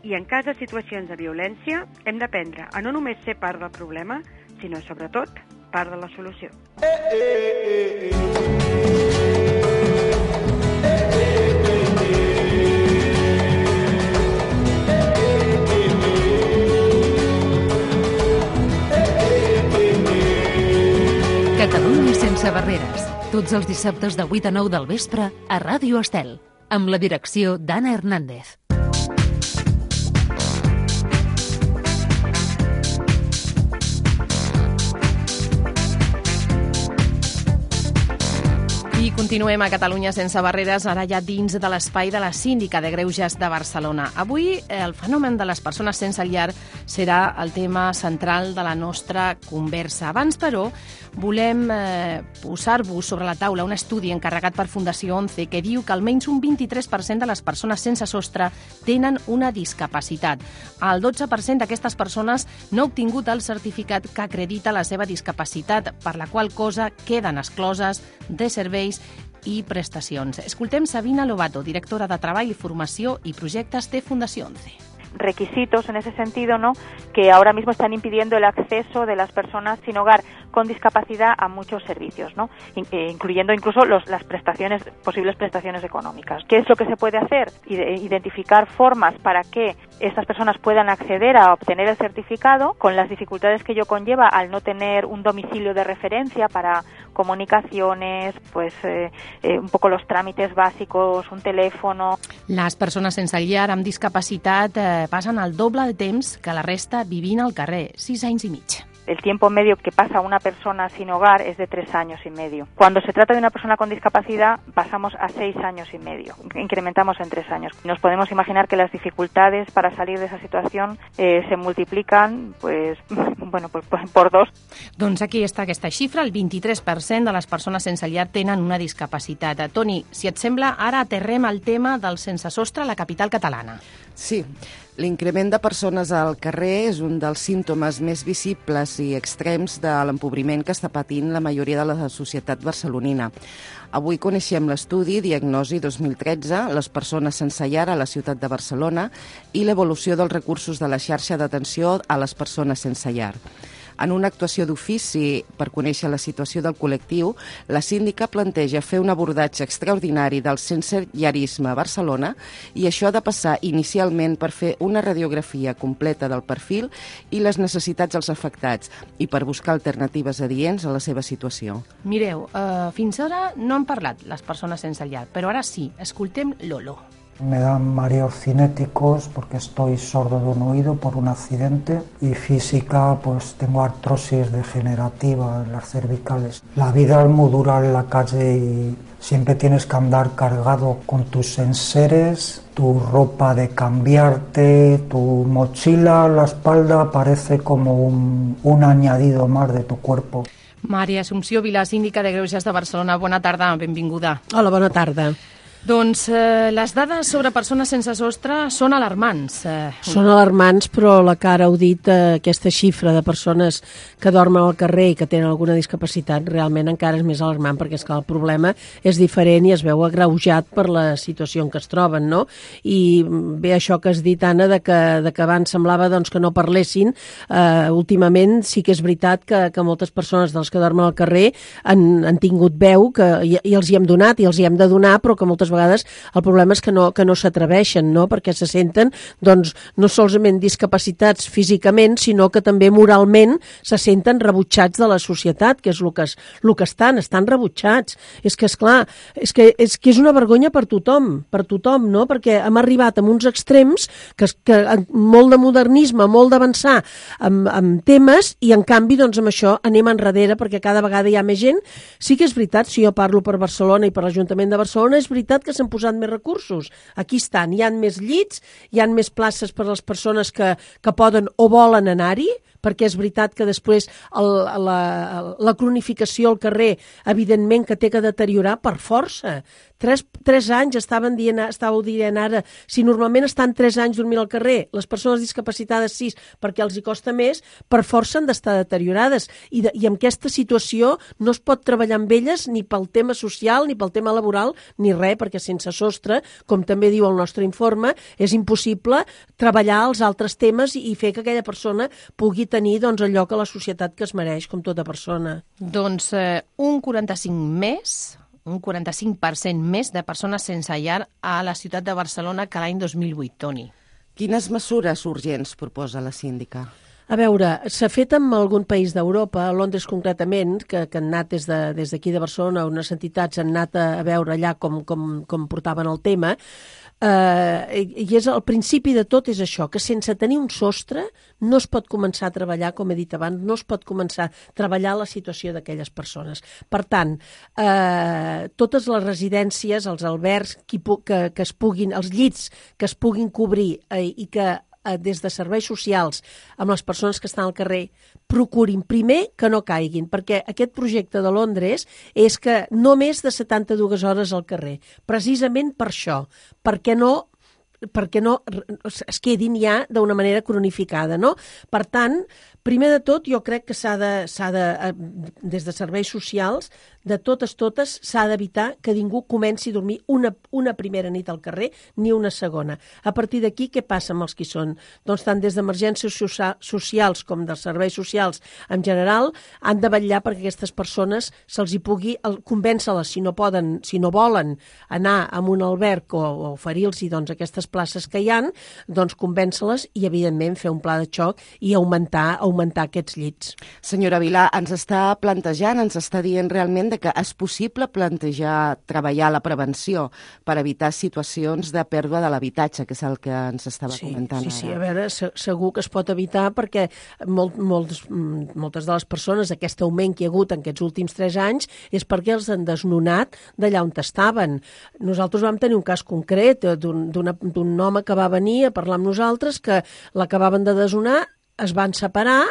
I en cas de situacions de violència, hem d'aprendre a no només ser part del problema, sinó, sobretot, part de la solució. Catalunya sense barreres. Tots els dissabtes de 8 a 9 del vespre a Ràdio Estel, amb la direcció d'Anna Hernández. I continuem a Catalunya sense barreres, ara ja dins de l'espai de la síndica de Greuges de Barcelona. Avui el fenomen de les persones sense llar serà el tema central de la nostra conversa. Abans, però, volem eh, posar-vos sobre la taula un estudi encarregat per Fundació 11 que diu que almenys un 23% de les persones sense sostre tenen una discapacitat. El 12% d'aquestes persones no ha obtingut el certificat que acredita la seva discapacitat, per la qual cosa queden excloses de serveis i prestacions. Escoltem Sabina Lobato, directora de Treball, Formació i Projectes de Fundació 11. Requisitos en ese sentido, ¿no? Que ahora mismo están impidiendo el acceso de las personas sin hogar con discapacidad a muchos servicios, ¿no? Eh, incluyendo incluso los, las prestaciones, posibles prestaciones económicas. ¿Qué es lo que se puede hacer? Ide- Identificar formas para que estas personas puedan acceder a obtener el certificado con las dificultades que ello conlleva al no tener un domicilio de referencia para comunicaciones, pues eh, eh, un poco los trámites básicos, un teléfono, Les persones sense llar amb discapacitat passen el doble de temps que la resta vivint al carrer, 6 anys i mig. El tiempo medio que pasa una persona sin hogar es de tres años y medio. Cuando se trata de una persona con discapacidad, pasamos a seis años y medio. Incrementamos en tres años. Nos podemos imaginar que las dificultades para salir de esa situación eh, se multiplican, pues, [LAUGHS] bueno, pues, pues, por dos. Doncs aquí està aquesta xifra, el 23% de les persones sense llar tenen una discapacitat. Eh, Toni, si et sembla, ara aterrem el tema del sense sostre a la capital catalana. Sí, l'increment de persones al carrer és un dels símptomes més visibles i extrems de l'empobriment que està patint la majoria de la societat barcelonina. Avui coneixem l'estudi Diagnosi 2013, les persones sense llar a la ciutat de Barcelona i l'evolució dels recursos de la xarxa d'atenció a les persones sense llar. En una actuació d'ofici per conèixer la situació del col·lectiu, la síndica planteja fer un abordatge extraordinari del sensellarisme a Barcelona i això ha de passar inicialment per fer una radiografia completa del perfil i les necessitats dels afectats i per buscar alternatives adients a la seva situació. Mireu, eh, fins ara no han parlat les persones sense llar, però ara sí, escoltem Lolo. Me dan mareos cinéticos porque estoy sordo de un oído por un accidente y física pues tengo artrosis degenerativa en las cervicales. La vida es muy dura en la calle y siempre tienes que andar cargado con tus enseres, tu ropa de cambiarte, tu mochila a la espalda parece como un, un añadido más de tu cuerpo. Maria Assumpció Vila, síndica de Greuges de Barcelona. Bona tarda, benvinguda. Hola, bona tarda. Doncs eh, les dades sobre persones sense sostre són alarmants. Eh, Són alarmants, però la cara ho dit, eh, aquesta xifra de persones que dormen al carrer i que tenen alguna discapacitat realment encara és més alarmant perquè és que el problema és diferent i es veu agreujat per la situació en què es troben, no? I bé això que has dit, Anna, de que, de que abans semblava doncs, que no parlessin, eh, últimament sí que és veritat que, que moltes persones dels que dormen al carrer han, han tingut veu que, i, i els hi hem donat i els hi hem de donar, però que moltes vegades el problema és que no, que no s'atreveixen, no? perquè se senten doncs, no solament discapacitats físicament, sinó que també moralment se senten rebutjats de la societat, que és el que, es, el que estan, estan rebutjats. És que, és clar, és que, és que és una vergonya per tothom, per tothom, no? perquè hem arribat a uns extrems que, que molt de modernisme, molt d'avançar amb, amb temes i en canvi doncs, amb això anem enrere perquè cada vegada hi ha més gent. Sí que és veritat, si jo parlo per Barcelona i per l'Ajuntament de Barcelona, és veritat que s'han posat més recursos. Aquí estan, hi han més llits, hi han més places per a les persones que, que poden o volen anar-hi, perquè és veritat que després el, la, la cronificació al carrer, evidentment que té que deteriorar per força. Tres, tres anys estaven dient, estàveu dient ara, si normalment estan tres anys dormint al carrer, les persones discapacitades sis, perquè els hi costa més, per força han d'estar deteriorades. I, de, I amb aquesta situació no es pot treballar amb elles ni pel tema social, ni pel tema laboral, ni res, perquè sense sostre, com també diu el nostre informe, és impossible treballar els altres temes i, i fer que aquella persona pugui tenir doncs, el lloc a la societat que es mereix, com tota persona. Doncs eh, un 45 més, un 45% més de persones sense llar a la ciutat de Barcelona que l'any 2008, Toni. Quines mesures urgents proposa la síndica? A veure, s'ha fet en algun país d'Europa, a Londres concretament, que, que han anat des d'aquí de, des de Barcelona, unes entitats han anat a, a veure allà com, com, com portaven el tema, eh, i és el principi de tot és això, que sense tenir un sostre no es pot començar a treballar, com he dit abans, no es pot començar a treballar la situació d'aquelles persones. Per tant, eh, totes les residències, els albergs qui, que, que es puguin, els llits que es puguin cobrir eh, i que eh, des de serveis socials amb les persones que estan al carrer procurin primer que no caiguin, perquè aquest projecte de Londres és que no més de 72 hores al carrer, precisament per això, perquè no perquè no es quedin ja d'una manera cronificada, no? Per tant, primer de tot, jo crec que s'ha de, de, eh, des de serveis socials, de totes, totes, s'ha d'evitar que ningú comenci a dormir una, una primera nit al carrer ni una segona. A partir d'aquí, què passa amb els que hi són? Doncs tant des d'emergències socia- socials com dels serveis socials en general han de vetllar perquè aquestes persones se'ls hi pugui convèncer-les, si no poden, si no volen anar a un alberg o, o oferir-los doncs, aquestes places que hi han, doncs convèncer-les i, evidentment, fer un pla de xoc i augmentar, augmentar aquests llits. Senyora Vilà, ens està plantejant, ens està dient realment de que és possible plantejar, treballar la prevenció per evitar situacions de pèrdua de l'habitatge, que és el que ens estava comentant Sí, sí, ara. a veure, se- segur que es pot evitar perquè molt, molts, moltes de les persones, aquest augment que hi ha hagut en aquests últims tres anys, és perquè els han desnonat d'allà on estaven. Nosaltres vam tenir un cas concret eh, d'un home que va venir a parlar amb nosaltres que l'acabaven de desnonar es van separar,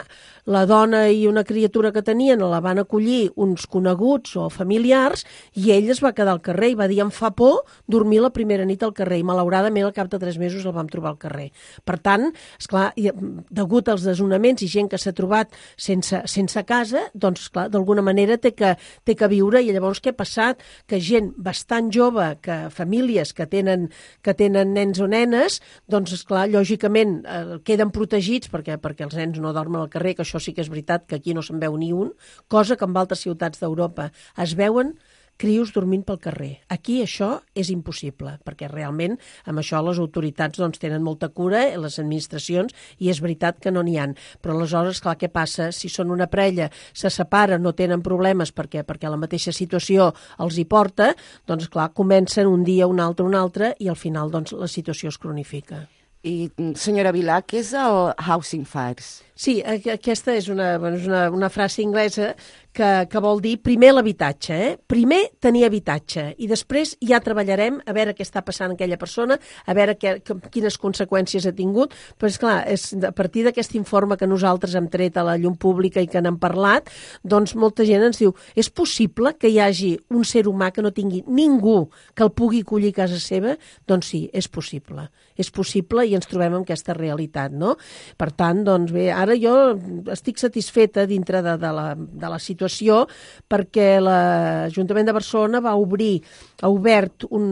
la dona i una criatura que tenien la van acollir uns coneguts o familiars i ell es va quedar al carrer i va dir em fa por dormir la primera nit al carrer i malauradament al cap de tres mesos el vam trobar al carrer. Per tant, esclar, i, mm, degut als desnonaments i gent que s'ha trobat sense, sense casa, doncs esclar, d'alguna manera té que, té que viure i llavors què ha passat? Que gent bastant jove, que famílies que tenen, que tenen nens o nenes, doncs esclar, lògicament eh, queden protegits perquè, perquè els nens no dormen al carrer, que això sí que és veritat que aquí no se'n veu ni un, cosa que en altres ciutats d'Europa es veuen crios dormint pel carrer. Aquí això és impossible, perquè realment amb això les autoritats doncs, tenen molta cura, les administracions, i és veritat que no n'hi han. Però aleshores, clar, què passa? Si són una parella, se separen, no tenen problemes perquè perquè la mateixa situació els hi porta, doncs clar, comencen un dia, un altre, un altre, i al final doncs, la situació es cronifica. I, senyora Vilà, què és el housing fires? Sí, aqu- aquesta és una, és una, una frase anglesa que, que vol dir primer l'habitatge, eh? Primer tenir habitatge i després ja treballarem a veure què està passant aquella persona, a veure què, que, quines conseqüències ha tingut, però és clar, és a partir d'aquest informe que nosaltres hem tret a la llum pública i que n'hem parlat, doncs molta gent ens diu, és possible que hi hagi un ser humà que no tingui ningú que el pugui collir a casa seva? Doncs sí, és possible. És possible i ens trobem amb aquesta realitat, no? Per tant, doncs bé, ara jo estic satisfeta dintre de, de, la, de la situació perquè l'Ajuntament de Barcelona va obrir, ha obert un,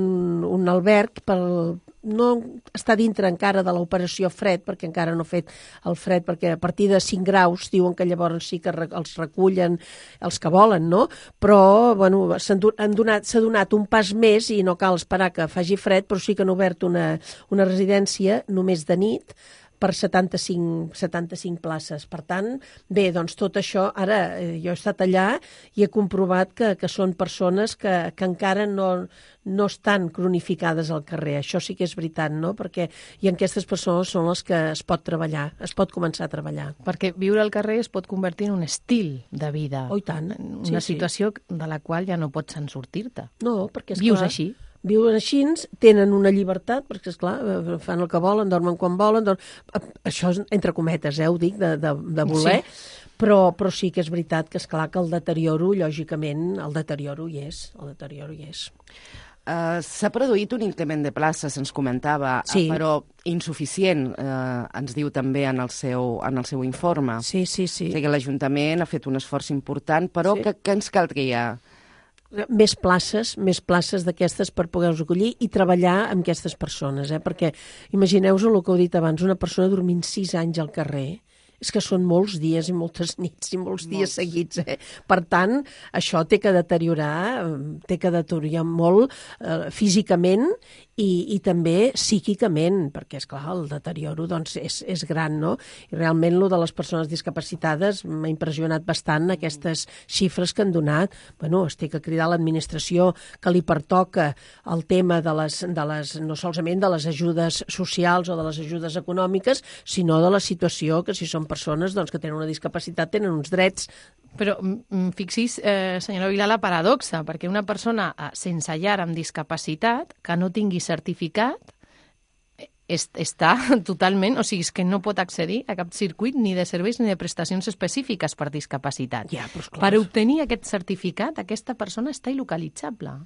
un alberg pel, no està dintre encara de l'operació fred, perquè encara no ha fet el fred, perquè a partir de 5 graus diuen que llavors sí que els recullen els que volen, no? Però, bueno, han donat, s'ha donat un pas més i no cal esperar que faci fred, però sí que han obert una, una residència només de nit, per 75, 75 places. Per tant, bé, doncs tot això, ara eh, jo he estat allà i he comprovat que, que són persones que, que encara no, no estan cronificades al carrer. Això sí que és veritat, no? Perquè i aquestes persones són les que es pot treballar, es pot començar a treballar. Perquè viure al carrer es pot convertir en un estil de vida. Oh, tant. Una Sí, sí. situació de la qual ja no pots en sortir-te. No, perquè és Vius clar, així. Viuen així, tenen una llibertat, perquè, esclar, eh, fan el que volen, dormen quan volen, dorm... això és entre cometes, eh, ho dic, de, de, de voler, sí. però, però sí que és veritat que, és clar que el deterioro, lògicament, el deterioro hi és, el deterioro hi és. Uh, S'ha produït un increment de places, ens comentava, Sí. eh, però insuficient, uh, ens diu també en el seu, en el seu informe. Sí, sí, sí. O sigui que l'Ajuntament ha fet un esforç important, però Sí. sí. que, que ens caldria? Més places, més places d'aquestes per poder-los acollir i treballar amb aquestes persones, eh? perquè imagineu-vos el que heu dit abans, una persona dormint sis anys al carrer, és que són molts dies i moltes [LAUGHS] nits i molts dies seguits. Eh? Per tant, això té que deteriorar, té que deteriorar molt eh, físicament i, i també psíquicament, perquè, és clar el deterioro doncs, és, és gran, no? I realment, lo de les persones discapacitades m'ha impressionat bastant aquestes xifres que han donat. Bueno, es té que cridar a l'administració que li pertoca el tema de les, de les, no solament de les ajudes socials o de les ajudes econòmiques, sinó de la situació que si són persones doncs, que tenen una discapacitat tenen uns drets Però mm, fixi's, eh, senyora Vila, la paradoxa, perquè una persona eh, sense llar amb discapacitat, que no tingui certificat, eh, est està [LAUGHS] totalment, o sigui, és que no pot accedir a cap circuit ni de serveis ni de prestacions específiques per discapacitat. Ja, però esclar. Per obtenir aquest certificat, aquesta persona està il·localitzable.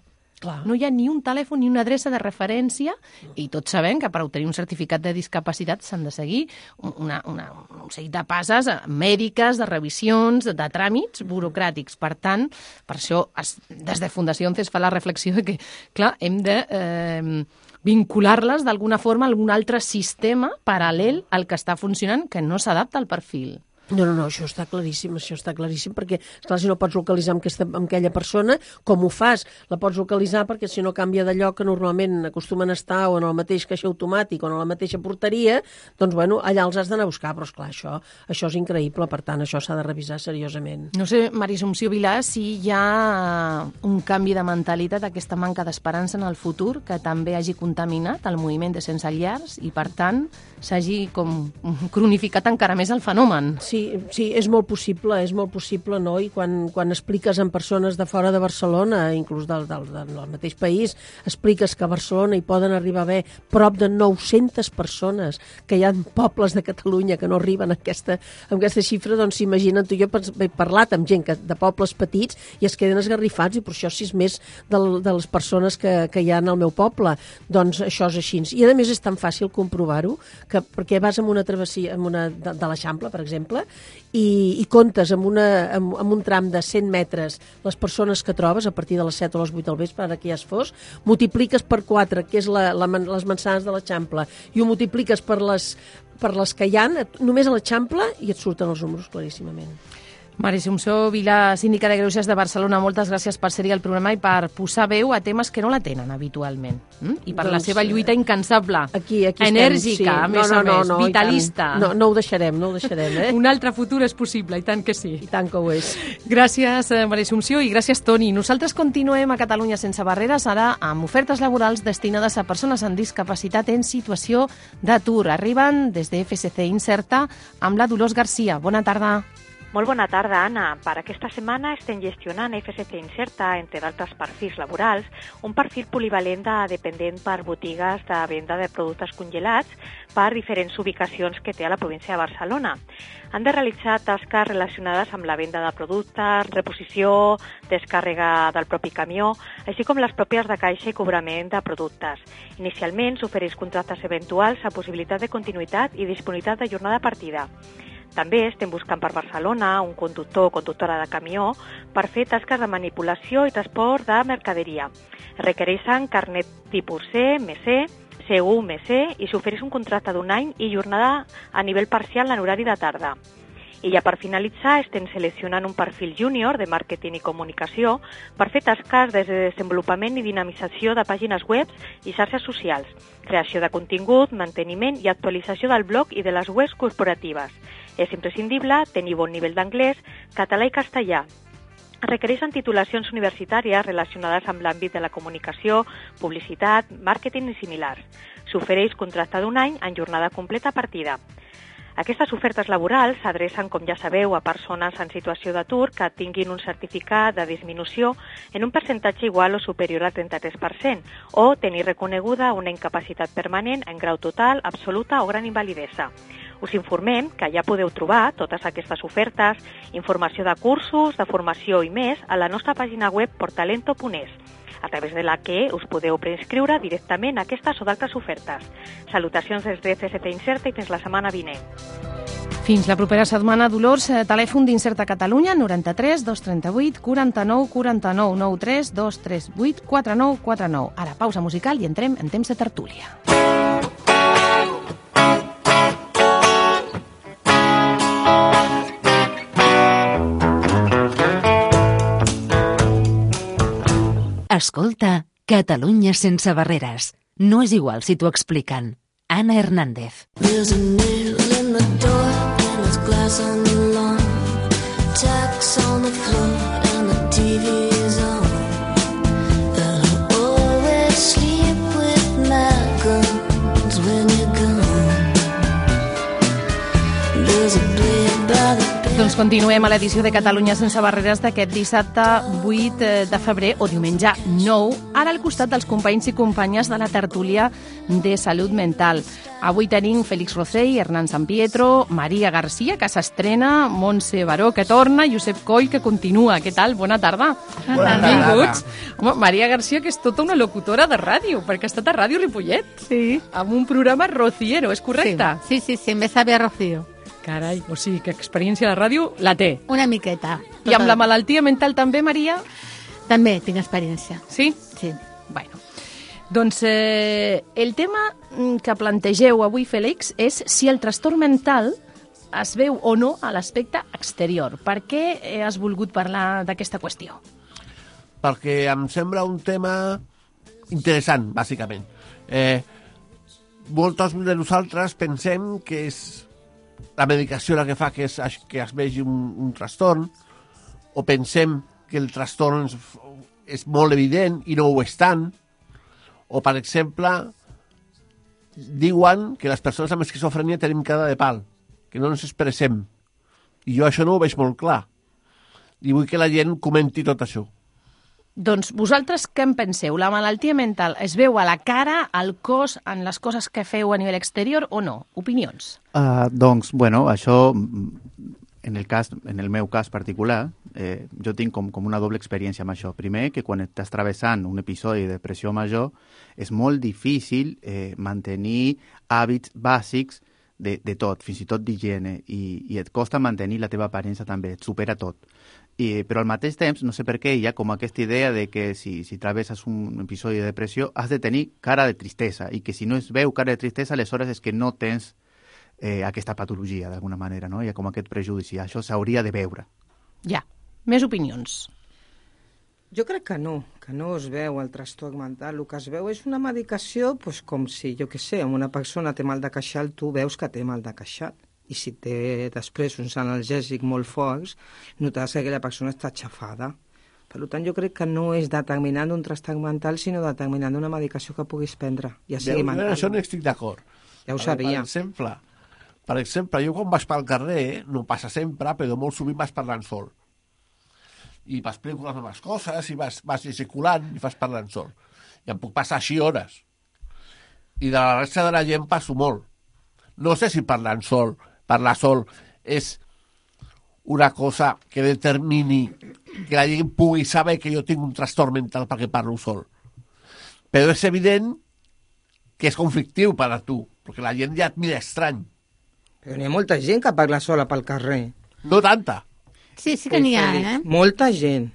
Clar. No hi ha ni un telèfon ni una adreça de referència i tots sabem que per obtenir un certificat de discapacitat s'han de seguir una, una, un seguit de passes mèdiques, de revisions, de tràmits burocràtics. Per tant, per això es, des de Fundació es fa la reflexió de que, clar, hem de eh, vincular-les d'alguna forma a algun altre sistema paral·lel al que està funcionant que no s'adapta al perfil. No, no, no, això està claríssim, això està claríssim, perquè, esclar, si no pots localitzar amb, aquesta, amb aquella persona, com ho fas? La pots localitzar perquè si no canvia de lloc que normalment acostumen a estar o en el mateix caixer automàtic o en la mateixa porteria, doncs, bueno, allà els has d'anar a buscar, però, esclar, això, això és increïble, per tant, això s'ha de revisar seriosament. No sé, Maria Assumpció Vilà, si hi ha un canvi de mentalitat, aquesta manca d'esperança en el futur, que també hagi contaminat el moviment de sense llars i, per tant, s'hagi com cronificat encara més el fenomen. Sí, sí, és molt possible, és molt possible, no? I quan, quan expliques amb persones de fora de Barcelona, inclús del, del, del, mateix país, expliques que a Barcelona hi poden arribar a haver prop de 900 persones, que hi ha pobles de Catalunya que no arriben a aquesta, a aquesta xifra, doncs s'imaginen, tu jo he parlat amb gent que, de pobles petits i es queden esgarrifats i per això si és més del, de les persones que, que hi ha al meu poble. Doncs això és així. I a més és tan fàcil comprovar-ho que perquè vas amb una travessia amb una, de, de l'Eixample, per exemple, i, i comptes amb, una, amb, amb un tram de 100 metres les persones que trobes a partir de les 7 o les 8 del vespre, ara que ja es fos, multipliques per 4, que és la, la, les mansanes de l'Eixample, i ho multipliques per les, per les que hi ha, només a l'Eixample, i et surten els números claríssimament. Maria Assumpció Vilà, síndica de Greuges de Barcelona, moltes gràcies per ser-hi al programa i per posar veu a temes que no la tenen habitualment. Mm? I per la Doncs, seva lluita incansable. Aquí, aquí Enèrgica, estem, sí. a més no, no, a més, no, no, vitalista. No, no ho deixarem, no ho deixarem, eh? [LAUGHS] Un altre futur és possible, i tant que sí. I tant que ho és. Gràcies, eh, Maria Assumpció, i gràcies, Toni. Nosaltres continuem a Catalunya sense barreres, ara amb ofertes laborals destinades a persones amb discapacitat en situació d'atur. Arriben des de FSC Inserta amb la Dolors Garcia. Bona tarda. Molt bona tarda, Anna. Per aquesta setmana estem gestionant FSC Inserta, entre d'altres perfils laborals, un perfil polivalent de dependent per botigues de venda de productes congelats per diferents ubicacions que té a la província de Barcelona. Han de realitzar tasques relacionades amb la venda de productes, reposició, descàrrega del propi camió, així com les pròpies de caixa i cobrament de productes. Inicialment s'ofereix contractes eventuals a possibilitat de continuïtat i disponibilitat de jornada partida. També estem buscant per Barcelona un conductor o conductora de camió per fer tasques de manipulació i transport de mercaderia. Requereixen carnet tipus C, MC, C1, MC i s'ofereix un contracte d'un any i jornada a nivell parcial en horari de tarda. I ja per finalitzar estem seleccionant un perfil júnior de màrqueting i comunicació per fer tasques de desenvolupament i dinamització de pàgines web i xarxes socials, creació de contingut, manteniment i actualització del blog i de les webs corporatives. És imprescindible tenir bon nivell d'anglès, català i castellà, requereixen titulacions universitàries relacionades amb l'àmbit de la comunicació, publicitat, màrqueting i similars. S'ofereix contracte d'un any en jornada completa partida. Aquestes ofertes laborals s'adrecen, com ja sabeu, a persones en situació d'atur que tinguin un certificat de disminució en un percentatge igual o superior al 33% o tenir reconeguda una incapacitat permanent en grau total, absoluta o gran invalidesa. Us informem que ja podeu trobar totes aquestes ofertes, informació de cursos, de formació i més a la nostra pàgina web portalento.es a través de la que us podeu preinscriure directament a aquestes o d'altres ofertes. Salutacions des de FST Incerta i fins la setmana vinent. Fins la propera setmana, Dolors, eh, telèfon d'Incerta Catalunya, 93 238 49 49 93 238 49 49. Ara, pausa musical i entrem en temps de tertúlia. Escolta, Catalunya sense barreres. No és igual si t'ho expliquen. Anna Hernández. There's a nail in the door and there's glass on the lawn. Tacks on the floor Doncs continuem a l'edició de Catalunya sense barreres d'aquest dissabte 8 de febrer o diumenge 9, ara al costat dels companys i companyes de la tertúlia de salut mental. Avui tenim Félix Rocell, Hernán San Pietro, Maria Garcia, que s'estrena, Montse Baró, que torna, Josep Coll, que continua. Què tal? Bona tarda. Bona Benvinguts. Home, Maria Garcia, que és tota una locutora de ràdio, perquè ha estat a Ràdio Ripollet. Sí. Amb un programa rociero, és correcte? Sí, sí, sí, me sabe a Rocío. Carai, o sigui que experiència de ràdio la té. Una miqueta. I amb la malaltia mental també, Maria? També tinc experiència. Sí? Sí. Bueno. Doncs eh, el tema mm, que plantegeu avui, Fèlix, és si el trastorn mental es veu o no a l'aspecte exterior. Per què eh, has volgut parlar d'aquesta qüestió? perquè em sembla un tema interessant, bàsicament. Eh, molts de nosaltres pensem que és la medicació la que fa que es, que es vegi un, un trastorn, o pensem que el trastorn és, és molt evident i no ho és tant, o, per exemple, diuen que les persones amb esquizofrènia tenim cara de pal, que no ens expressem. I jo això no ho veig molt clar. I vull que la gent comenti tot això. Doncs vosaltres què en penseu? La malaltia mental es veu a la cara, al cos, en les coses que feu a nivell exterior o no? Opinions? Uh, doncs, bueno, això, mm, en el, cas, en el meu cas particular, eh, jo tinc com, com una doble experiència amb això. Primer, que quan estàs travessant un episodi de depressió major, és molt difícil eh, mantenir hàbits bàsics de, de tot, fins i tot d'higiene, i, i et costa mantenir la teva aparença també, et supera tot. I, però al mateix temps, no sé per què, hi ha com aquesta idea de que si, si travesses un episodi de depressió has de tenir cara de tristesa i que si no es veu cara de tristesa, aleshores és que no tens eh, aquesta patologia, d'alguna manera, no? Hi ha com aquest prejudici, això s'hauria de veure. Ja. Més opinions. Jo crec que no, que no es veu el trastorn mental. El que es veu és una medicació, doncs, com si, jo què sé, una persona té mal de queixal, tu veus que té mal de queixal. I si té després uns analgèsics molt forts, notaràs que la persona està xafada. Per tant, jo crec que no és determinant d'un trastorn mental, sinó determinant una medicació que puguis prendre, ja sigui Veus, mental. Això no estic d'acord. Ja ho Per- sabia. Per exemple, per exemple, jo quan vaig pel carrer, no passa sempre, però molt sovint vas parlant sol. I m'explico les meves coses, i vas, vas gesticulant i vas parlant sol. I em puc passar així hores. I de la resta de la gent passo molt. No sé si parlant sol, parlar sol, és una cosa que determini que la gent pugui saber que jo tinc un trastorn mental perquè parlo sol. Però és evident que és conflictiu per a tu, perquè la gent ja et mira estrany. Però n'hi ha molta gent que parla sola pel carrer. No tanta. Sí, sí que n'hi ha, eh? Molta gent.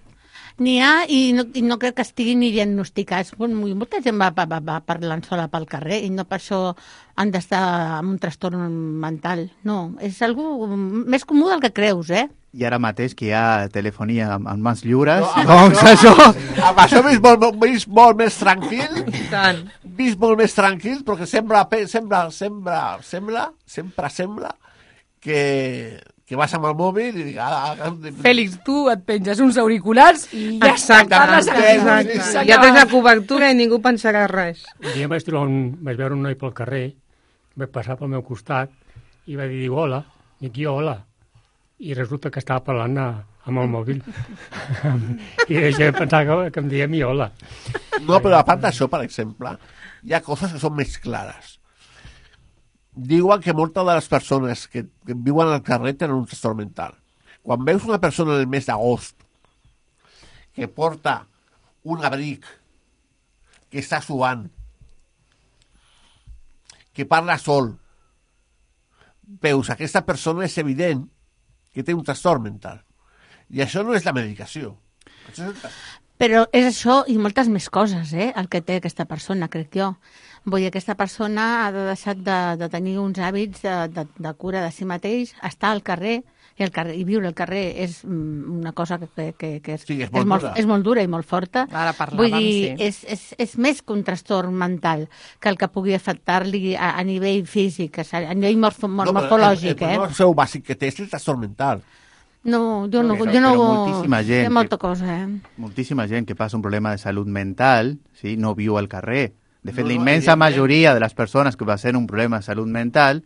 N'hi ha i no, i no crec que estiguin ni diagnosticats. Molta gent va, va, va, va parlant sola pel carrer i no per això han d'estar amb un trastorn mental. No, és algo més comú del que creus, eh? I ara mateix que hi ha telefonia amb, amb mans lliures, No, amb doncs això- això... Amb això visc molt, visc molt més tranquil. Tant. Visc molt més tranquil, perquè sembla, sembla, sembla, sembla, sempre sembla que, que vas amb el mòbil i... Ah, ah, Fèlix, tu et penges uns auriculars i ja Exacte, està, parles exacte. s'ha Ja tens la cobertura i ningú pensarà res. Un dia vaig, trobar un, vaig veure un noi pel carrer, vaig passar pel meu costat i va dir, hola, dic jo, hola. I resulta que estava parlant a, amb el mòbil. [LAUGHS] I deixa de pensar que, que em deia mi hola. No, però a part d'això, per exemple, hi ha coses que són més clares. Diuen que moltes de les persones que, que viuen al carrer tenen un trastorn mental. Quan veus una persona en el mes d'agost que porta un abric, que està suant, que parla sol, veus, aquesta persona és evident que té un trastorn mental. I això no és la medicació. Això és el... Però és això i moltes més coses, eh, el que té aquesta persona, crec jo. Vull dir, aquesta persona ha de deixar de, de tenir uns hàbits de, de, de cura de si mateix, estar al carrer, i, el carrer, i viure al carrer és mm, una cosa que, que, que, que és, Sí, és molt molt, dura. és molt dura i molt forta. Ara parlàvem, Vull dir, sí. és, és, és més que un trastorn mental que el que pugui afectar-li a, a nivell físic, a, a nivell morfo, No, però morfològic, el, el, eh? problema seu bàsic que té és el trastorn mental. No, jo no, Però- jo no... però moltíssima gent Té molta que- cosa, eh? Moltíssima gent que passa un problema de salut mental, sí, no viu al carrer. De fet, No, la no, immensa evidentment. majoria de les persones que passen un problema de salut mental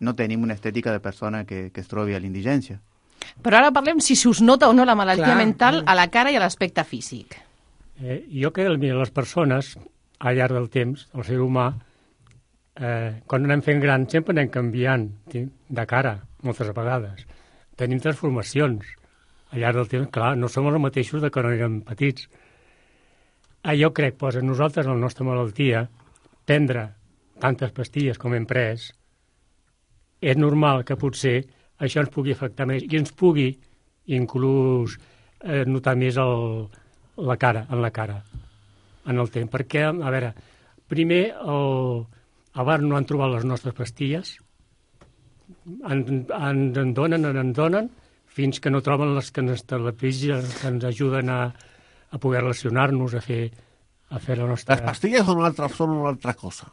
no tenim una estètica de persona que, que es trobi a l'indigència. Però ara parlem si s'us nota o no la malaltia Clar. mental a la cara i a l'aspecte físic. Eh, jo crec que mira, les persones, al llarg del temps, el ser humà, eh, quan anem fent gran, sempre anem canviant de cara, moltes vegades. Tenim transformacions. Al llarg del temps, clar, no som els mateixos de quan érem petits. Ah, jo crec, pues, a nosaltres, la nostra malaltia, prendre tantes pastilles com hem pres, és normal que potser això ens pugui afectar més i ens pugui inclús eh, notar més el, la cara, en la cara, en el temps. Perquè, a veure, primer, el, abans no han trobat les nostres pastilles, en, en, en donen, en, en donen, fins que no troben les que ens television, que ens ajuden a, a poder relacionar-nos, a fer, a fer la nostra... Les pastilles són una altra, són una altra cosa.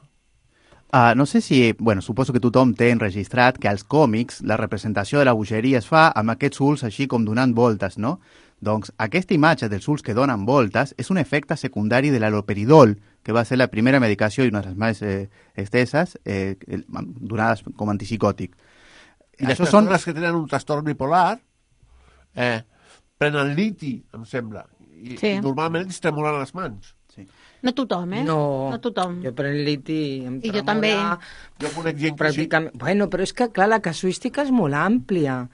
Uh, no sé si, bueno, suposo que tothom té enregistrat que als còmics la representació de la bogeria es fa amb aquests ulls així com donant voltes, no? Doncs aquesta imatge dels ulls que donen voltes és un efecte secundari de l'aloperidol, que va ser la primera medicació i una de les més eh, esteses eh, donades com antipsicòtic. I les Això són- persones que tenen un trastorn bipolar eh, prenen liti, em sembla, i, Sí. i normalment els tremolen les mans. No tothom, eh? No, no tothom. jo prenc liti i em I jo també. Jo conec gent que pràcticament... Bueno, però és que, clar, la casuística és molt àmplia.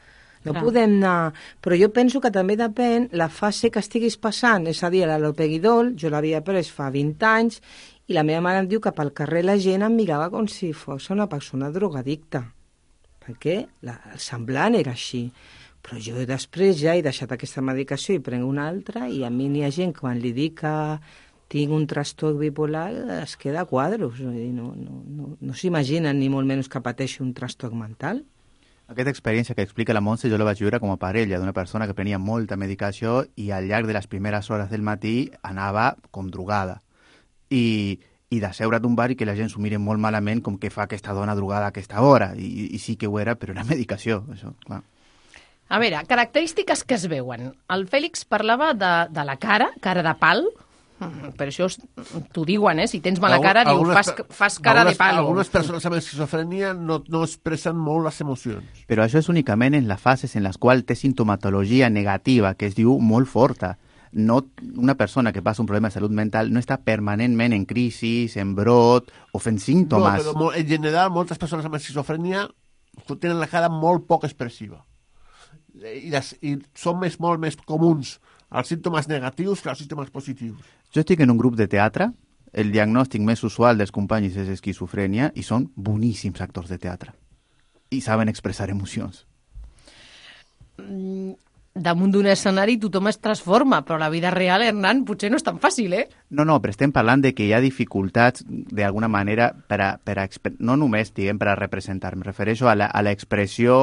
No Clar. podem anar... Però jo penso que també depèn la fase que estiguis passant. És a dir, l'aloperidol, jo l'havia pres fa 20 anys i la meva mare em diu que pel carrer la gent em mirava com si fos una persona drogadicta. Perquè la, el semblant era així. Però jo després ja he deixat aquesta medicació i prenc una altra i a mi n'hi ha gent quan li dic que tinc un trastorn bipolar es queda a quadros. No, no, no, no s'imaginen ni molt menys que pateixi un trastorn mental. Aquesta experiència que explica la Montse jo la vaig viure com a parella d'una persona que prenia molta medicació i al llarg de les primeres hores del matí anava com drogada. I, i de seure a un bar i que la gent s'ho miri molt malament com que fa aquesta dona drogada a aquesta hora. I, i sí que ho era, però era [LAUGHS] medicació, això, clar. A veure, característiques que es veuen. El Fèlix parlava de, de la cara, cara de pal, Mm, però això t'ho diuen, eh? Si tens mala Algun- cara, diu, algunes fas, fas cara algunes, de palo. Algunes persones amb esquizofrènia no, no expressen molt les emocions. Però això és únicament en les fases en les quals té sintomatologia negativa, que es diu molt forta. No, una persona que passa un problema de salut mental no està permanentment en crisi, en brot o fent símptomes. No, però en general, moltes persones amb esquizofrènia tenen la cara molt poc expressiva. I, les, i són més, molt més comuns els símptomes negatius que els símptomes positius. Jo estic en un grup de teatre, el diagnòstic més usual dels companys és esquizofrènia i són boníssims actors de teatre. I saben expressar emocions. Mm, Damunt d'un escenari tothom es transforma, però la vida real, Hernán, potser no és tan fàcil, eh? No, no, però estem parlant de que hi ha dificultats d'alguna manera per a, per a, no només, diguem, per a representar, me refereixo a la- a l'expressió,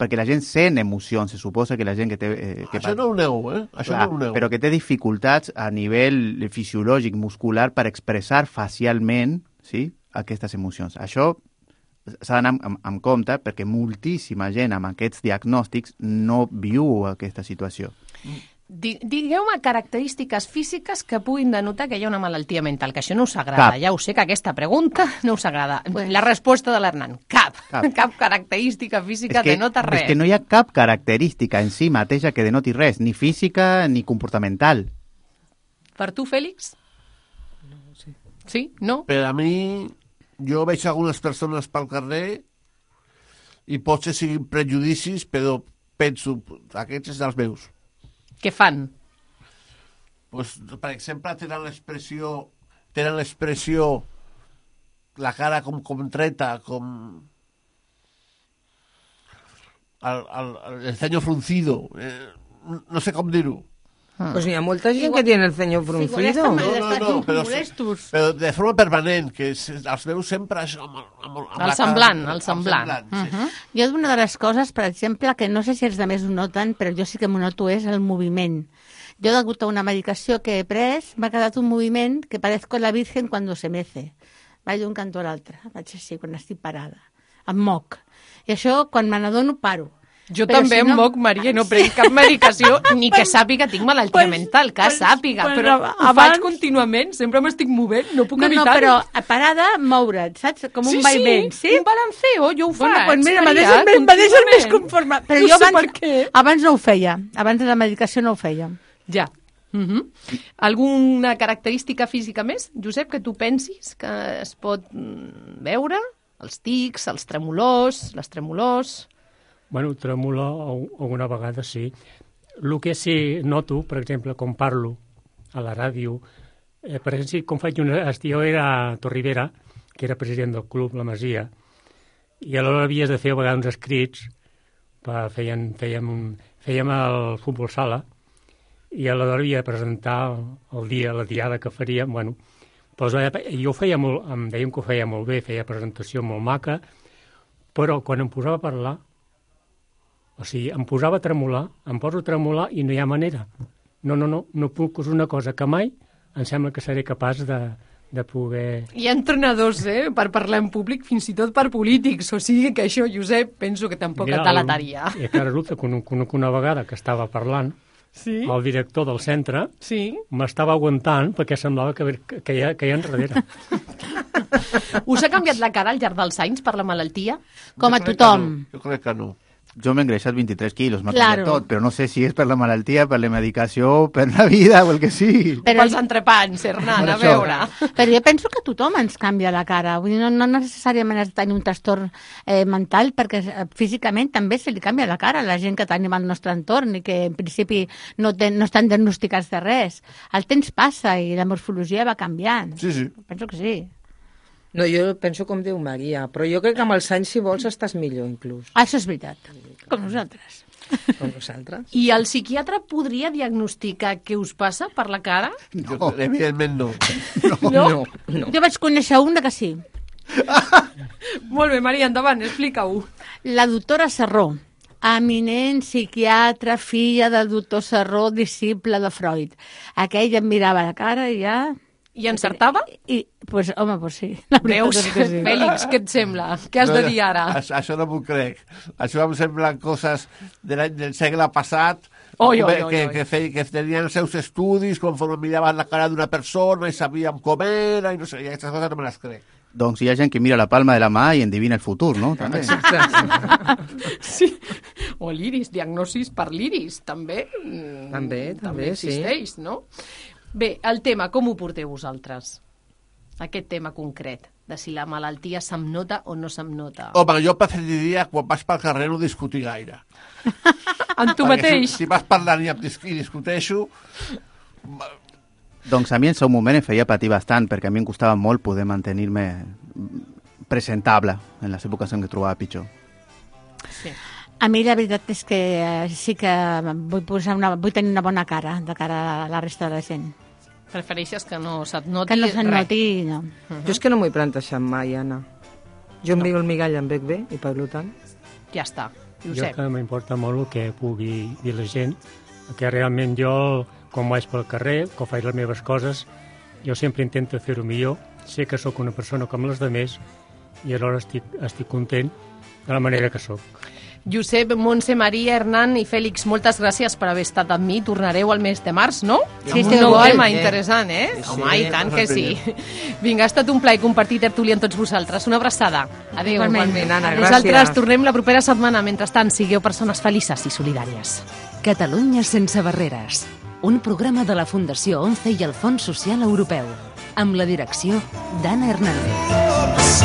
perquè la gent sent emocions, se suposa que la gent que té... Eh, que Això no ho nego, eh? Això Clar, no ho nego. però que té dificultats a nivell fisiològic, muscular, per expressar facialment sí, aquestes emocions. Això s'ha d'anar amb, amb, amb compte perquè moltíssima gent amb aquests diagnòstics no viu aquesta situació. Di- Digueu-me característiques físiques que puguin denotar que hi ha una malaltia mental, que això no us agrada. Cap. Ja ho sé que aquesta pregunta no us agrada. La resposta de l'Hernán, cap. Cap. [LAUGHS] Cap, característica física és que, denota res. és que no hi ha cap característica en si mateixa que denoti res, ni física ni comportamental. Per tu, Fèlix? Sí? No? Per a mi, jo veig algunes persones pel carrer i potser siguin prejudicis, però penso, aquests és dels meus. Què fan? Pues, per exemple, tenen l'expressió tenen l'expressió la cara com, com treta, com el, el, el ceño fruncido, eh, no sé com dir-ho. Pues hi ha molta gent que tiene el ceño fruncido. No, no, no, però, però de forma permanent, que es, els veus sempre això, amb, el- amb, el- amb El la semblant, cara, el semblant. sí. Uh -huh. Jo una de les coses, per exemple, que no sé si els de més ho noten, però jo sí que m'ho noto, és el moviment. Jo, degut a una medicació que he pres, m'ha quedat un moviment que parezco la Virgen cuando se mece. Vaig d'un cantó a l'altre, vaig així, quan estic parada. Em moc. I això, quan me n'adono, paro. Jo Però també si em moc, Maria, i no prenc cap medicació, [LAUGHS] ni que sàpiga tinc malaltia Pues- mental, que pues- sàpiga, pues però abans- ho faig contínuament, sempre m'estic movent, no puc No, no, evitar-ho. però a parada, moure't, saps? Com un Sí, vaivent, sí, sí? un balanceo, jo ho Bueno, faig, pues mira, me deixes, més- me deixes més conformar. Però No jo abans, abans no ho feia. Abans de la medicació no ho feia. Ja. Uh -huh. Alguna característica física més, Josep, que tu pensis que es pot mm, veure? Els tics, els tremolors, les tremolors... Bueno, tremola alguna vegada sí. El que sí noto, per exemple, com parlo a la ràdio, eh, per exemple, com faig una... Jo era a Torribera, que era president del club La Masia, i alhora havies de fer a vegades uns escrits, per, feien, fèiem, un, fèiem el futbol sala, i alhora havia de presentar el dia, la diada que faríem, bueno, doncs, eh, jo ho feia molt, em deien que ho feia molt bé, feia presentació molt maca, Però quan em posava a parlar, o sigui, em posava a tremolar, em poso a tremolar i no hi ha manera. No, no, no, no puc, és una cosa que mai em sembla que seré capaç de, de poder... Hi ha entrenadors, eh, per parlar en públic, fins i tot per polítics, o sigui que això, Josep, penso que tampoc et delataria. I que resulta que una, que una vegada que estava parlant, Sí? el director del centre Sí? m'estava aguantant perquè semblava que, que, hi ha, que hi ha enrere. [LAUGHS] Us ha canviat la cara al llarg dels anys per la malaltia? Com a Jo que tothom. no, Jo crec que no. Jo m'he engreixat 23 quilos, m'ha Claro. tot, però no sé si és per la malaltia, per la medicació, per la vida o el que sigui. Però... Pels entrepans, Hernán, a això. veure. Però jo penso que tothom ens canvia la cara. Vull dir, no, no necessàriament has de tenir un trastorn eh, mental, perquè eh, físicament també se li canvia la cara a la gent que tenim al nostre entorn i que en principi no, ten, no estan diagnosticats de res. El temps passa i la morfologia va canviant. Sí, sí. Penso que sí. No, jo penso com diu Maria, però jo crec que amb els anys, si vols, estàs millor, inclús. Ah, Això és veritat. Com nosaltres. Com nosaltres. I el psiquiatre podria diagnosticar què us passa per la cara? Jo, evidentment no. No? no. Jo vaig conèixer una que sí. [LAUGHS] Molt bé, Maria, endavant, explica-ho. La doctora Serró, eminent psiquiatra, filla del doctor Serró, disciple de Freud. Aquella em mirava la cara i ja... I encertava? I, pues, home, pues sí. La Veus? és que sí. Fèlix, què et sembla? Què has de dir ara? [LAUGHS] Això, això no m'ho crec. Això em semblen coses de del segle passat, Oi, oi, que, oi, que, oi. que, feien, que tenien els seus estudis, conforme miraven la cara d'una persona i sabíem com era, i no sé, i aquestes coses no me les crec. Doncs hi ha gent que mira la palma de la mà i endivina el futur, no? També. Sí. O l'iris, diagnosis per l'iris, també. mm, També, també, sí. existeix, no? Bé, el tema, com ho porteu vosaltres? Aquest tema concret, de si la malaltia se'm nota o no se'm nota. Home, jo preferiria, quan vas pel carrer, no discutir gaire. [LAUGHS] En tu Perquè mateix? Si, si vas parlant i, i discuteixo, Doncs a mi en seu moment em feia patir bastant, perquè a mi em costava molt poder mantenir-me presentable en les èpoques en què trobava pitjor. Sí. A mi la veritat és que eh, sí que vull, posar una, vull tenir una bona cara de cara a la resta de la gent. Prefereixes que no se't noti Que no se'n res. noti, no. Jo és que no m'ho he plantejat mai, Anna. Jo em no. el migall em bec bé i per tant... Ja està. Jo Josep. que m'importa molt el que pugui dir la gent, que realment jo, quan vaig pel carrer, quan faig les meves coses, jo sempre intento fer-ho millor. Sé que sóc una persona com les demés i alhora estic, estic content de la manera que sóc. Josep, Montse, Maria, Hernán i Fèlix, moltes gràcies per haver estat amb mi. Tornareu al mes de març, no? Sí, un sí, nou vol. tema Sí. interessant, eh? Sí, Home, i tant que sí. [LAUGHS] Vinga, ha estat un plaer compartir tertúlia amb tots vosaltres. Una abraçada. Adéu. Igualment. Igualment, Anna, Nosaltres gràcies. tornem la propera setmana. Mentrestant, sigueu persones felices i solidàries. Catalunya sense barreres. Un programa de la Fundació 11 i el Fons Social Europeu. Amb la direcció d'Anna Hernández.